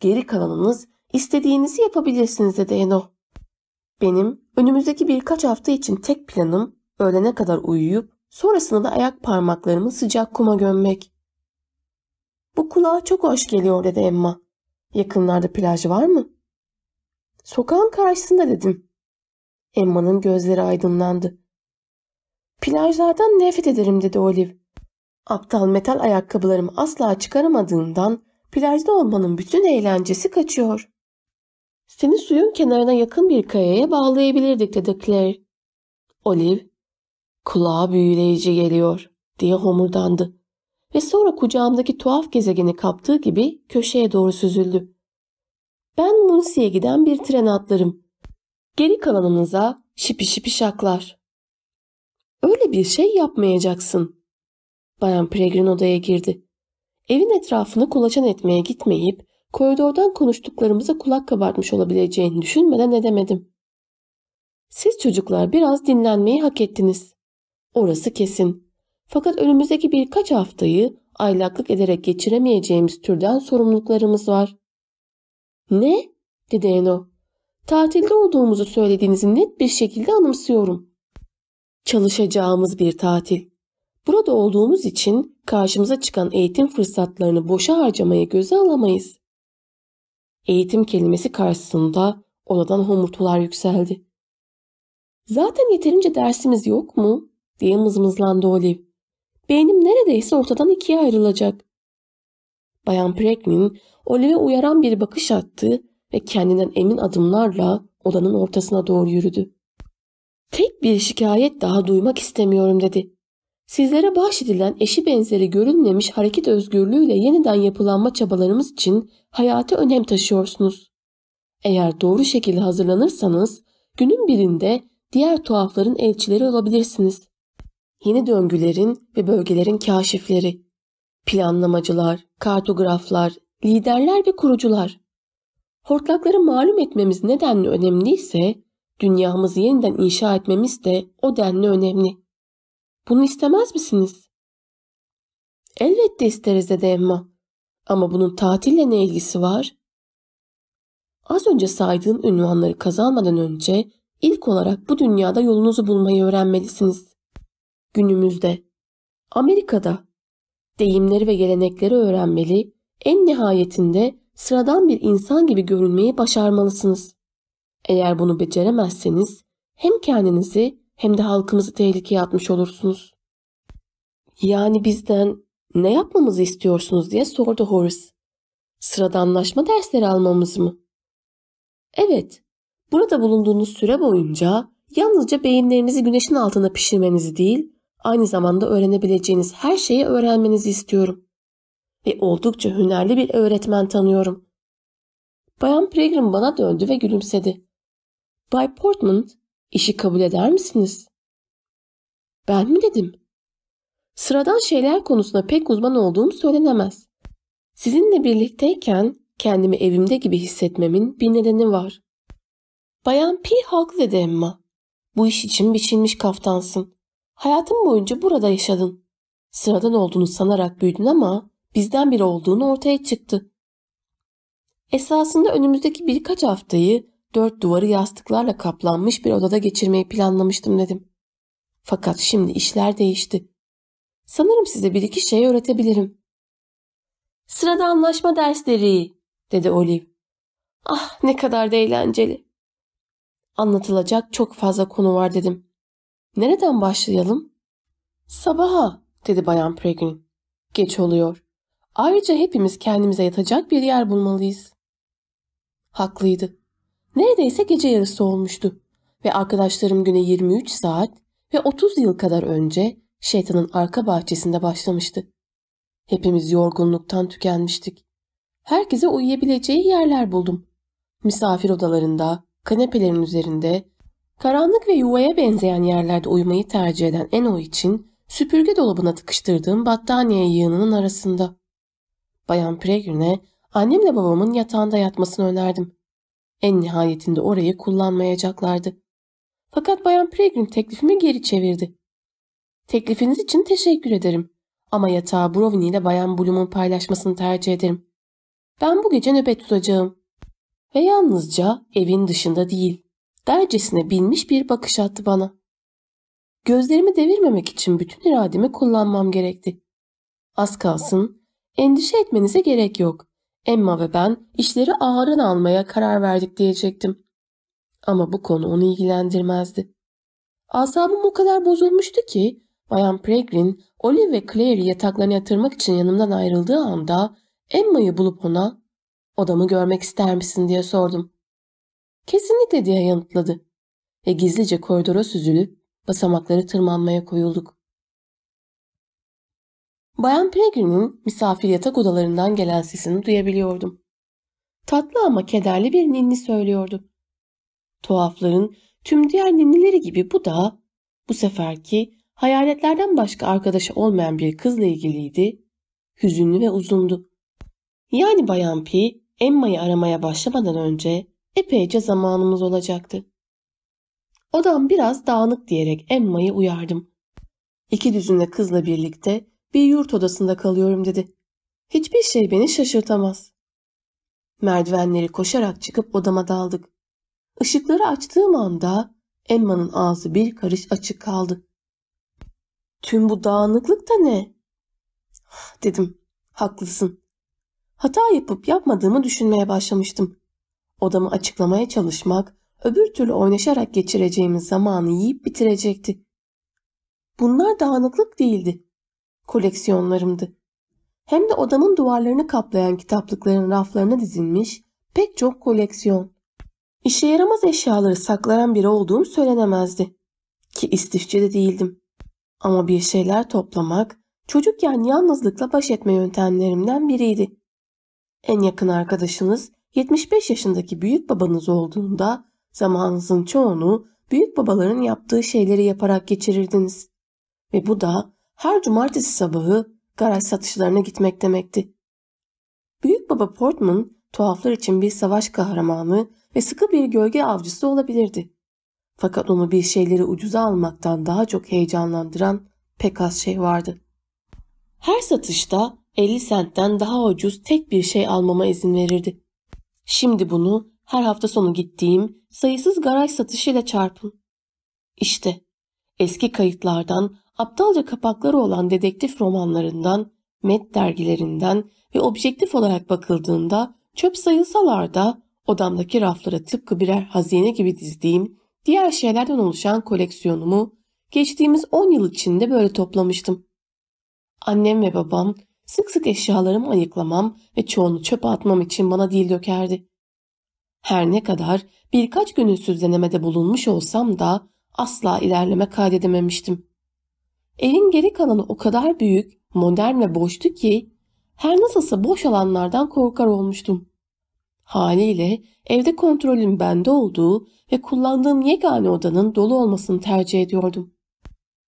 Geri kalanınız istediğinizi yapabilirsiniz dedi Eno. Benim önümüzdeki birkaç hafta için tek planım öğlene kadar uyuyup sonrasında da ayak parmaklarımı sıcak kuma gömmek. Bu kulağa çok hoş geliyor dedi Emma. Yakınlarda plaj var mı? Sokağın karşısında dedim. Emma'nın gözleri aydınlandı. Plajlardan nefret ederim dedi Olive. Aptal metal ayakkabılarımı asla çıkaramadığından plajda olmanın bütün eğlencesi kaçıyor. Seni suyun kenarına yakın bir kayaya bağlayabilirdik dedi Claire. Olive, kulağa büyüleyici geliyor diye homurdandı ve sonra kucağımdaki tuhaf gezegeni kaptığı gibi köşeye doğru süzüldü. Ben Munsey'e giden bir tren atlarım. Geri kalanınıza şipi şipi şaklar. Öyle bir şey yapmayacaksın. Bayan Pregrin odaya girdi. Evin etrafını kolaçan etmeye gitmeyip koridordan konuştuklarımıza kulak kabartmış olabileceğini düşünmeden edemedim. Siz çocuklar biraz dinlenmeyi hak ettiniz. Orası kesin. Fakat önümüzdeki birkaç haftayı aylaklık ederek geçiremeyeceğimiz türden sorumluluklarımız var. Ne? dedi Eno. Tatilde olduğumuzu söylediğinizi net bir şekilde anımsıyorum. Çalışacağımız bir tatil. Burada olduğumuz için karşımıza çıkan eğitim fırsatlarını boşa harcamayı göze alamayız. Eğitim kelimesi karşısında odadan homurtular yükseldi. Zaten yeterince dersimiz yok mu? Diye mızmızlandı Olive. Beynim neredeyse ortadan ikiye ayrılacak. Bayan Pregnin Olive'e uyaran bir bakış attı ve kendinden emin adımlarla odanın ortasına doğru yürüdü. Tek bir şikayet daha duymak istemiyorum dedi. Sizlere bahşedilen eşi benzeri görülmemiş hareket özgürlüğüyle yeniden yapılanma çabalarımız için hayati önem taşıyorsunuz. Eğer doğru şekilde hazırlanırsanız günün birinde diğer tuhafların elçileri olabilirsiniz. Yeni döngülerin ve bölgelerin kaşifleri, planlamacılar, kartograflar, liderler ve kurucular. Hortlakları malum etmemiz nedenli önemliyse, dünyamızı yeniden inşa etmemiz de o denli önemli. Bunu istemez misiniz? Elbette isteriz dedi Emma. Ama bunun tatille ne ilgisi var? Az önce saydığım ünvanları kazanmadan önce ilk olarak bu dünyada yolunuzu bulmayı öğrenmelisiniz. Günümüzde, Amerika'da deyimleri ve gelenekleri öğrenmeli, en nihayetinde sıradan bir insan gibi görünmeyi başarmalısınız. Eğer bunu beceremezseniz hem kendinizi hem de halkımızı tehlikeye atmış olursunuz. Yani bizden ne yapmamızı istiyorsunuz diye sordu Horace. Sıradanlaşma dersleri almamız mı? Evet, burada bulunduğunuz süre boyunca yalnızca beyinlerinizi güneşin altında pişirmenizi değil, aynı zamanda öğrenebileceğiniz her şeyi öğrenmenizi istiyorum. Ve oldukça hünerli bir öğretmen tanıyorum. Bayan Peregrine bana döndü ve gülümsedi. Bay Portman, işi kabul eder misiniz? Ben mi dedim? Sıradan şeyler konusunda pek uzman olduğum söylenemez. Sizinle birlikteyken kendimi evimde gibi hissetmemin bir nedeni var. Bayan P haklı dedi Emma. Bu iş için biçilmiş kaftansın. Hayatın boyunca burada yaşadın. Sıradan olduğunu sanarak büyüdün ama bizden biri olduğunu ortaya çıktı. Esasında önümüzdeki birkaç haftayı dört duvarı yastıklarla kaplanmış bir odada geçirmeyi planlamıştım dedim. Fakat şimdi işler değişti. Sanırım size bir iki şey öğretebilirim. Sırada anlaşma dersleri, dedi Olive. Ah ne kadar da eğlenceli. Anlatılacak çok fazla konu var dedim. Nereden başlayalım? Sabaha, dedi Bayan Pregrin. Geç oluyor. Ayrıca hepimiz kendimize yatacak bir yer bulmalıyız. Haklıydı. Neredeyse gece yarısı olmuştu ve arkadaşlarım güne 23 saat ve 30 yıl kadar önce şeytanın arka bahçesinde başlamıştı. Hepimiz yorgunluktan tükenmiştik. Herkese uyuyabileceği yerler buldum. Misafir odalarında, kanepelerin üzerinde, karanlık ve yuvaya benzeyen yerlerde uyumayı tercih eden Eno için süpürge dolabına tıkıştırdığım battaniye yığınının arasında. Bayan Pregrin'e annemle babamın yatağında yatmasını önerdim. En nihayetinde orayı kullanmayacaklardı. Fakat Bayan Pregrin teklifimi geri çevirdi. Teklifiniz için teşekkür ederim. Ama yatağı Brovini ile Bayan Bloom'un paylaşmasını tercih ederim. Ben bu gece nöbet tutacağım. Ve yalnızca evin dışında değil, dercesine bilmiş bir bakış attı bana. Gözlerimi devirmemek için bütün irademi kullanmam gerekti. Az kalsın, endişe etmenize gerek yok. Emma ve ben işleri ağırın almaya karar verdik diyecektim. Ama bu konu onu ilgilendirmezdi. Asabım o kadar bozulmuştu ki Bayan Pregrin, Olive ve Claire'i yataklarına yatırmak için yanımdan ayrıldığı anda Emma'yı bulup ona odamı görmek ister misin diye sordum. Kesinlikle diye yanıtladı ve gizlice koridora süzülüp basamakları tırmanmaya koyulduk. Bayan Pregrin'in misafir yatak odalarından gelen sesini duyabiliyordum. Tatlı ama kederli bir ninni söylüyordu. Tuhafların tüm diğer ninnileri gibi bu da bu seferki hayaletlerden başka arkadaşı olmayan bir kızla ilgiliydi. Hüzünlü ve uzundu. Yani Bayan Pi, Emma'yı aramaya başlamadan önce epeyce zamanımız olacaktı. Odam biraz dağınık diyerek Emma'yı uyardım. İki düzünle kızla birlikte bir yurt odasında kalıyorum dedi. Hiçbir şey beni şaşırtamaz. Merdivenleri koşarak çıkıp odama daldık. Işıkları açtığım anda Emma'nın ağzı bir karış açık kaldı. Tüm bu dağınıklık da ne? Dedim. Haklısın. Hata yapıp yapmadığımı düşünmeye başlamıştım. Odamı açıklamaya çalışmak, öbür türlü oynaşarak geçireceğimiz zamanı yiyip bitirecekti. Bunlar dağınıklık değildi. Koleksiyonlarımdı. Hem de odamın duvarlarını kaplayan kitaplıkların raflarına dizilmiş pek çok koleksiyon. İşe yaramaz eşyaları saklayan biri olduğum söylenemezdi. Ki istifçi de değildim. Ama bir şeyler toplamak çocukken yalnızlıkla baş etme yöntemlerimden biriydi. En yakın arkadaşınız 75 yaşındaki büyük babanız olduğunda zamanınızın çoğunu büyük babaların yaptığı şeyleri yaparak geçirirdiniz. Ve bu da her cumartesi sabahı garaj satışlarına gitmek demekti. Büyük Baba Portman tuhaflar için bir savaş kahramanı ve sıkı bir gölge avcısı olabilirdi. Fakat onu bir şeyleri ucuza almaktan daha çok heyecanlandıran pek az şey vardı. Her satışta 50 sentten daha ucuz tek bir şey almama izin verirdi. Şimdi bunu her hafta sonu gittiğim sayısız garaj satışıyla çarpın. İşte eski kayıtlardan, aptalca kapakları olan dedektif romanlarından, met dergilerinden ve objektif olarak bakıldığında çöp sayılsalar da odamdaki raflara tıpkı birer hazine gibi dizdiğim diğer şeylerden oluşan koleksiyonumu geçtiğimiz 10 yıl içinde böyle toplamıştım. Annem ve babam sık sık eşyalarımı ayıklamam ve çoğunu çöpe atmam için bana dil dökerdi. Her ne kadar birkaç gönülsüz denemede bulunmuş olsam da asla ilerleme kaydedememiştim. Evin geri kalanı o kadar büyük, modern ve boştu ki her nasılsa boş alanlardan korkar olmuştum. Haliyle evde kontrolün bende olduğu ve kullandığım yegane odanın dolu olmasını tercih ediyordum.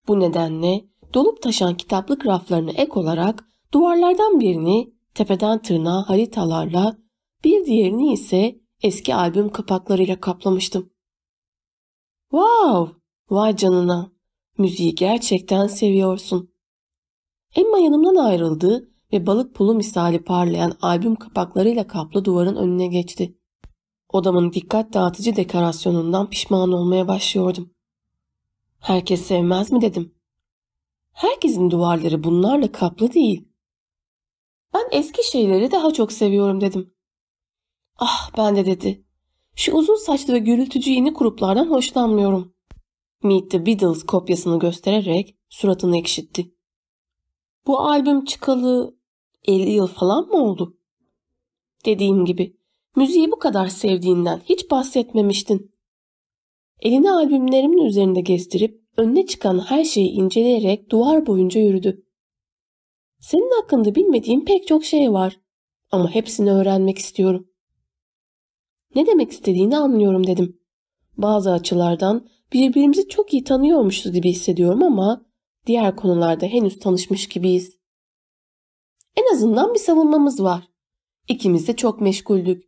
Bu nedenle dolup taşan kitaplık raflarına ek olarak duvarlardan birini tepeden tırnağa haritalarla bir diğerini ise eski albüm kapaklarıyla kaplamıştım. Wow! Vay canına! Müziği gerçekten seviyorsun. Emma yanımdan ayrıldı ve balık pulu misali parlayan albüm kapaklarıyla kaplı duvarın önüne geçti. Odamın dikkat dağıtıcı dekorasyonundan pişman olmaya başlıyordum. Herkes sevmez mi dedim. Herkesin duvarları bunlarla kaplı değil. Ben eski şeyleri daha çok seviyorum dedim. Ah ben de dedi. Şu uzun saçlı ve gürültücü yeni gruplardan hoşlanmıyorum. Meet the Beatles kopyasını göstererek suratını ekşitti. Bu albüm çıkalı 50 yıl falan mı oldu? Dediğim gibi müziği bu kadar sevdiğinden hiç bahsetmemiştin. Elini albümlerimin üzerinde gezdirip önüne çıkan her şeyi inceleyerek duvar boyunca yürüdü. Senin hakkında bilmediğim pek çok şey var ama hepsini öğrenmek istiyorum. Ne demek istediğini anlıyorum dedim. Bazı açılardan birbirimizi çok iyi tanıyormuşuz gibi hissediyorum ama diğer konularda henüz tanışmış gibiyiz. En azından bir savunmamız var. İkimiz de çok meşguldük.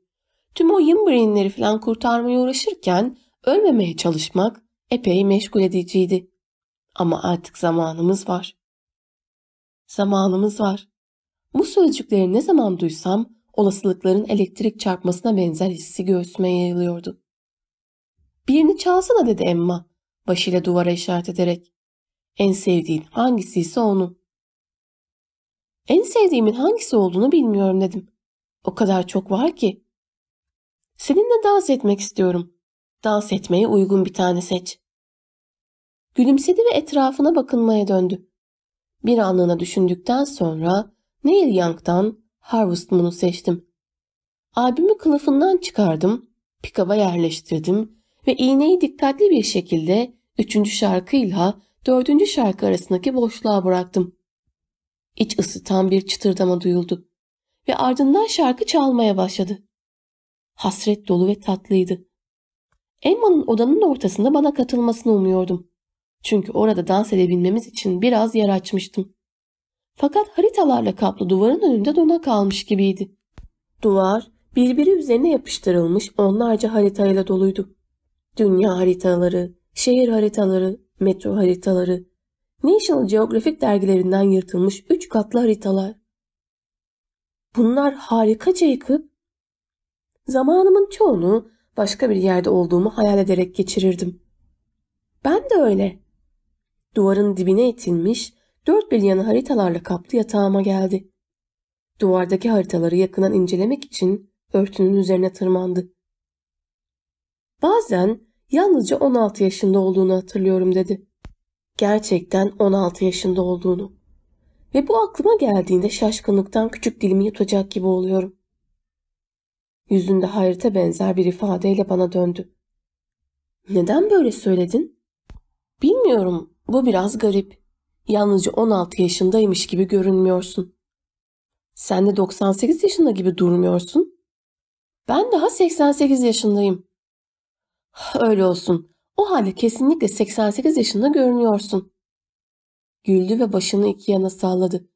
Tüm o yımbrainleri falan kurtarmaya uğraşırken ölmemeye çalışmak epey meşgul ediciydi. Ama artık zamanımız var. Zamanımız var. Bu sözcükleri ne zaman duysam olasılıkların elektrik çarpmasına benzer hissi göğsüme yayılıyordu. Birini çalsana dedi Emma başıyla duvara işaret ederek. En sevdiğin hangisiyse onun. En sevdiğimin hangisi olduğunu bilmiyorum dedim. O kadar çok var ki. Seninle dans etmek istiyorum. Dans etmeye uygun bir tane seç. Gülümsedi ve etrafına bakınmaya döndü. Bir anlığına düşündükten sonra Neil Young'dan Harvest Moon'u seçtim. Albümü kılıfından çıkardım, pikaba yerleştirdim ve iğneyi dikkatli bir şekilde üçüncü şarkıyla dördüncü şarkı arasındaki boşluğa bıraktım. İç ısıtan bir çıtırdama duyuldu ve ardından şarkı çalmaya başladı. Hasret dolu ve tatlıydı. Emma'nın odanın ortasında bana katılmasını umuyordum. Çünkü orada dans edebilmemiz için biraz yer açmıştım. Fakat haritalarla kaplı duvarın önünde dona kalmış gibiydi. Duvar birbiri üzerine yapıştırılmış onlarca haritayla doluydu. Dünya haritaları, şehir haritaları, metro haritaları, National Geographic dergilerinden yırtılmış üç katlı haritalar. Bunlar harika Jacob. Zamanımın çoğunu başka bir yerde olduğumu hayal ederek geçirirdim. Ben de öyle. Duvarın dibine itilmiş, dört bir yanı haritalarla kaplı yatağıma geldi. Duvardaki haritaları yakından incelemek için örtünün üzerine tırmandı. Bazen yalnızca 16 yaşında olduğunu hatırlıyorum dedi. Gerçekten 16 yaşında olduğunu. Ve bu aklıma geldiğinde şaşkınlıktan küçük dilimi yutacak gibi oluyorum. Yüzünde hayrete benzer bir ifadeyle bana döndü. Neden böyle söyledin? Bilmiyorum. Bu biraz garip. Yalnızca 16 yaşındaymış gibi görünmüyorsun. Sen de 98 yaşında gibi durmuyorsun. Ben daha 88 yaşındayım. Öyle olsun. O halde kesinlikle 88 yaşında görünüyorsun. Güldü ve başını iki yana salladı.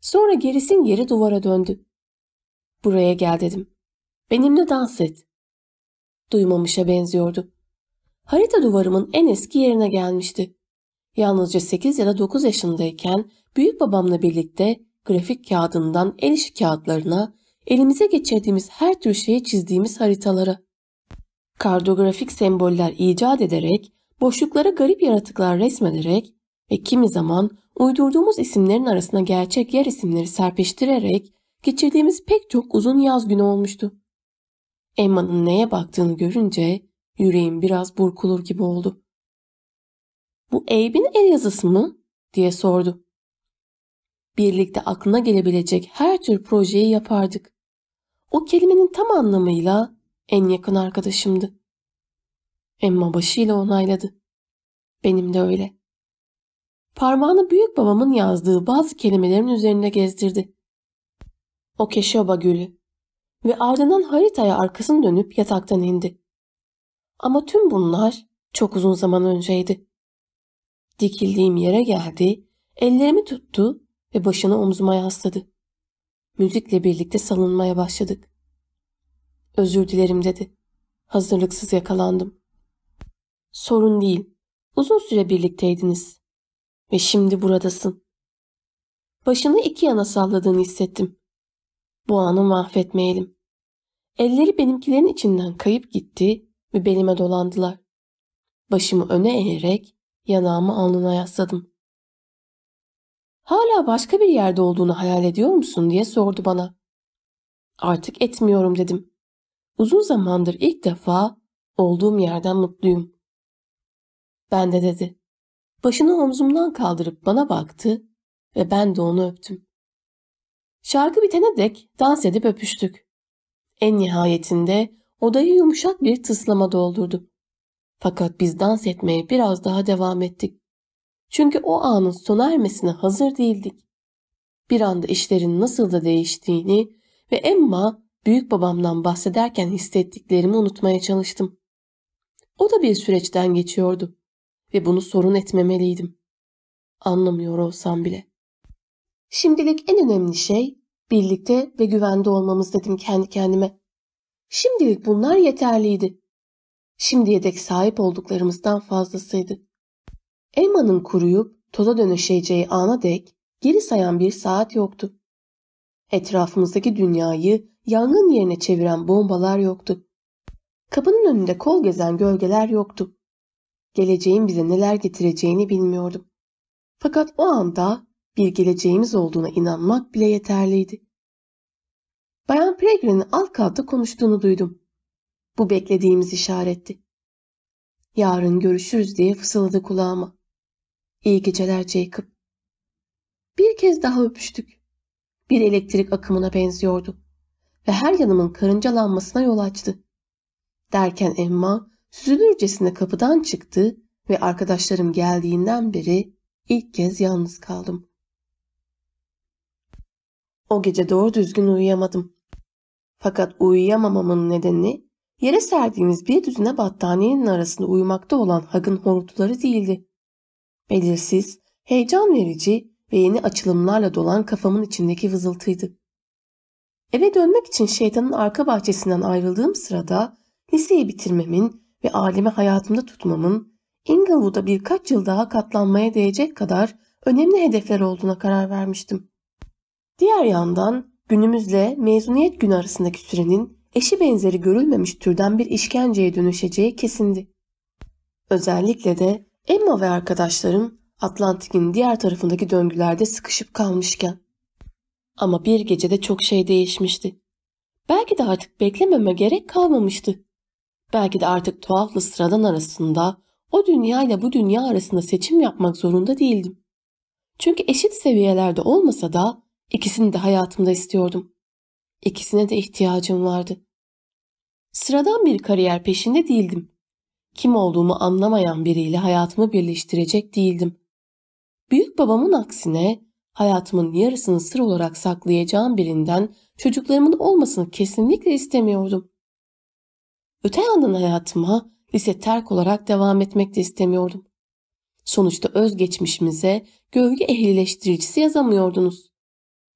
Sonra gerisin geri duvara döndü. Buraya gel dedim. Benimle dans et. Duymamışa benziyordu. Harita duvarımın en eski yerine gelmişti. Yalnızca 8 ya da 9 yaşındayken büyük babamla birlikte grafik kağıdından el işi kağıtlarına, elimize geçirdiğimiz her tür şeyi çizdiğimiz haritalara. Kardografik semboller icat ederek, boşluklara garip yaratıklar resmederek ve kimi zaman uydurduğumuz isimlerin arasına gerçek yer isimleri serpiştirerek geçirdiğimiz pek çok uzun yaz günü olmuştu. Emma'nın neye baktığını görünce yüreğim biraz burkulur gibi oldu. Bu Abe'in el yazısı mı? diye sordu. Birlikte aklına gelebilecek her tür projeyi yapardık. O kelimenin tam anlamıyla en yakın arkadaşımdı. Emma başıyla onayladı. Benim de öyle. Parmağını büyük babamın yazdığı bazı kelimelerin üzerine gezdirdi. O keşoba gülü ve ardından haritaya arkasını dönüp yataktan indi. Ama tüm bunlar çok uzun zaman önceydi. Dikildiğim yere geldi, ellerimi tuttu ve başını omzuma yasladı. Müzikle birlikte salınmaya başladık. Özür dilerim dedi. Hazırlıksız yakalandım. Sorun değil. Uzun süre birlikteydiniz. Ve şimdi buradasın. Başını iki yana salladığını hissettim. Bu anı mahvetmeyelim. Elleri benimkilerin içinden kayıp gitti ve belime dolandılar. Başımı öne eğerek yanağımı alnına yasladım. Hala başka bir yerde olduğunu hayal ediyor musun diye sordu bana. Artık etmiyorum dedim. Uzun zamandır ilk defa olduğum yerden mutluyum. Ben de dedi. Başını omzumdan kaldırıp bana baktı ve ben de onu öptüm. Şarkı bitene dek dans edip öpüştük. En nihayetinde odayı yumuşak bir tıslama doldurdu. Fakat biz dans etmeye biraz daha devam ettik. Çünkü o anın sona ermesine hazır değildik. Bir anda işlerin nasıl da değiştiğini ve Emma büyük babamdan bahsederken hissettiklerimi unutmaya çalıştım. O da bir süreçten geçiyordu ve bunu sorun etmemeliydim. Anlamıyor olsam bile. Şimdilik en önemli şey birlikte ve güvende olmamız dedim kendi kendime. Şimdilik bunlar yeterliydi. Şimdiye dek sahip olduklarımızdan fazlasıydı. Emma'nın kuruyup toza dönüşeceği ana dek geri sayan bir saat yoktu. Etrafımızdaki dünyayı yangın yerine çeviren bombalar yoktu. Kapının önünde kol gezen gölgeler yoktu. Geleceğin bize neler getireceğini bilmiyordum. Fakat o anda bir geleceğimiz olduğuna inanmak bile yeterliydi. Bayan Pregrin'in alt katta konuştuğunu duydum. Bu beklediğimiz işaretti. Yarın görüşürüz diye fısıldadı kulağıma. İyi geceler Jacob. Bir kez daha öpüştük. Bir elektrik akımına benziyordu ve her yanımın karıncalanmasına yol açtı. Derken Emma süzülürcesine kapıdan çıktı ve arkadaşlarım geldiğinden beri ilk kez yalnız kaldım. O gece doğru düzgün uyuyamadım. Fakat uyuyamamamın nedeni yere serdiğimiz bir düzine battaniyenin arasında uyumakta olan Hag'ın horultuları değildi. Belirsiz, heyecan verici ve yeni açılımlarla dolan kafamın içindeki vızıltıydı. Eve dönmek için şeytanın arka bahçesinden ayrıldığım sırada liseyi bitirmemin ve alemi hayatımda tutmamın Inglewood'a birkaç yıl daha katlanmaya değecek kadar önemli hedefler olduğuna karar vermiştim. Diğer yandan günümüzle mezuniyet günü arasındaki sürenin eşi benzeri görülmemiş türden bir işkenceye dönüşeceği kesindi. Özellikle de Emma ve arkadaşlarım Atlantik'in diğer tarafındaki döngülerde sıkışıp kalmışken. Ama bir gecede çok şey değişmişti. Belki de artık beklememe gerek kalmamıştı. Belki de artık tuhafla sıradan arasında o dünya ile bu dünya arasında seçim yapmak zorunda değildim. Çünkü eşit seviyelerde olmasa da ikisini de hayatımda istiyordum. İkisine de ihtiyacım vardı. Sıradan bir kariyer peşinde değildim. Kim olduğumu anlamayan biriyle hayatımı birleştirecek değildim. Büyük babamın aksine hayatımın yarısını sır olarak saklayacağım birinden çocuklarımın olmasını kesinlikle istemiyordum. Öte yandan hayatıma lise terk olarak devam etmek de istemiyordum. Sonuçta özgeçmişimize gölge ehlileştiricisi yazamıyordunuz.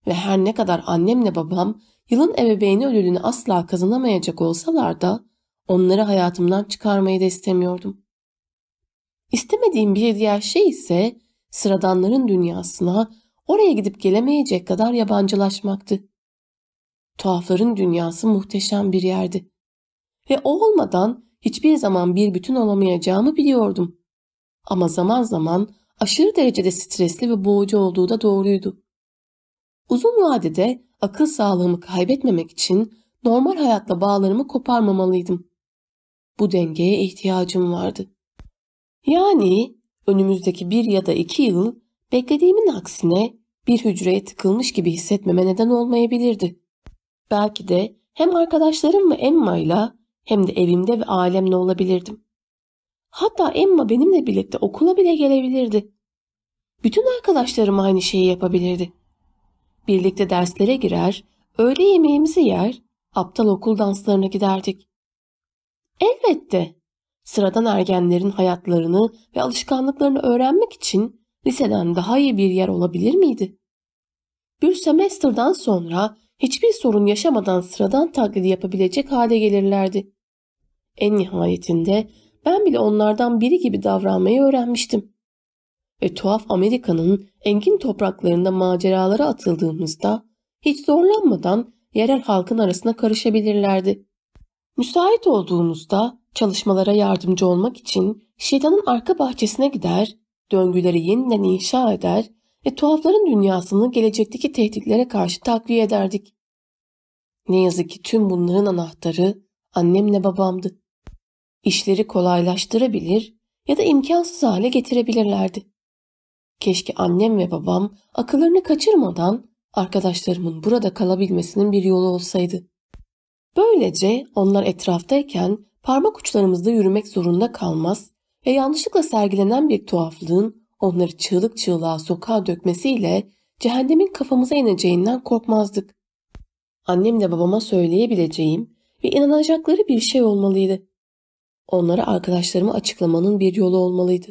Ve her ne kadar annemle babam yılın ebeveyni ödülünü asla kazanamayacak olsalar da onları hayatımdan çıkarmayı da istemiyordum. İstemediğim bir diğer şey ise sıradanların dünyasına oraya gidip gelemeyecek kadar yabancılaşmaktı. Tuhafların dünyası muhteşem bir yerdi. Ve o olmadan hiçbir zaman bir bütün olamayacağımı biliyordum. Ama zaman zaman aşırı derecede stresli ve boğucu olduğu da doğruydu. Uzun vadede akıl sağlığımı kaybetmemek için normal hayatla bağlarımı koparmamalıydım. Bu dengeye ihtiyacım vardı. Yani önümüzdeki bir ya da iki yıl beklediğimin aksine bir hücreye tıkılmış gibi hissetmeme neden olmayabilirdi. Belki de hem arkadaşlarım ve Emma ile hem de evimde ve ailemle olabilirdim. Hatta Emma benimle birlikte okula bile gelebilirdi. Bütün arkadaşlarım aynı şeyi yapabilirdi. Birlikte derslere girer, öğle yemeğimizi yer, aptal okul danslarına giderdik. Elbette sıradan ergenlerin hayatlarını ve alışkanlıklarını öğrenmek için liseden daha iyi bir yer olabilir miydi? Bir semester'dan sonra hiçbir sorun yaşamadan sıradan taklidi yapabilecek hale gelirlerdi. En nihayetinde ben bile onlardan biri gibi davranmayı öğrenmiştim. Ve tuhaf Amerika'nın engin topraklarında maceralara atıldığımızda hiç zorlanmadan yerel halkın arasına karışabilirlerdi. Müsait olduğumuzda çalışmalara yardımcı olmak için şeytanın arka bahçesine gider, döngüleri yeniden inşa eder ve tuhafların dünyasını gelecekteki tehditlere karşı takviye ederdik. Ne yazık ki tüm bunların anahtarı annemle babamdı. İşleri kolaylaştırabilir ya da imkansız hale getirebilirlerdi. Keşke annem ve babam akıllarını kaçırmadan arkadaşlarımın burada kalabilmesinin bir yolu olsaydı. Böylece onlar etraftayken parmak uçlarımızda yürümek zorunda kalmaz ve yanlışlıkla sergilenen bir tuhaflığın onları çığlık çığlığa sokağa dökmesiyle cehennemin kafamıza ineceğinden korkmazdık. Annemle babama söyleyebileceğim ve inanacakları bir şey olmalıydı. Onlara arkadaşlarıma açıklamanın bir yolu olmalıydı.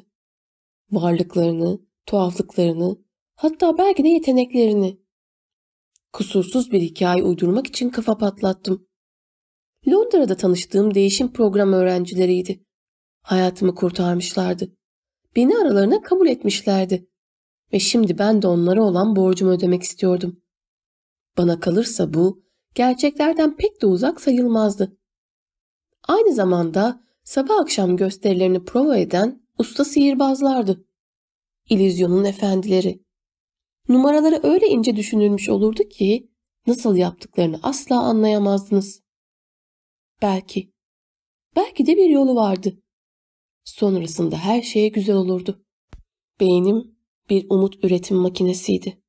Varlıklarını, tuhaflıklarını, hatta belki de yeteneklerini. Kusursuz bir hikaye uydurmak için kafa patlattım. Londra'da tanıştığım değişim program öğrencileriydi. Hayatımı kurtarmışlardı. Beni aralarına kabul etmişlerdi. Ve şimdi ben de onlara olan borcumu ödemek istiyordum. Bana kalırsa bu gerçeklerden pek de uzak sayılmazdı. Aynı zamanda sabah akşam gösterilerini prova eden usta sihirbazlardı. İllüzyonun efendileri. Numaraları öyle ince düşünülmüş olurdu ki nasıl yaptıklarını asla anlayamazdınız. Belki, belki de bir yolu vardı. Sonrasında her şeye güzel olurdu. Beynim bir umut üretim makinesiydi.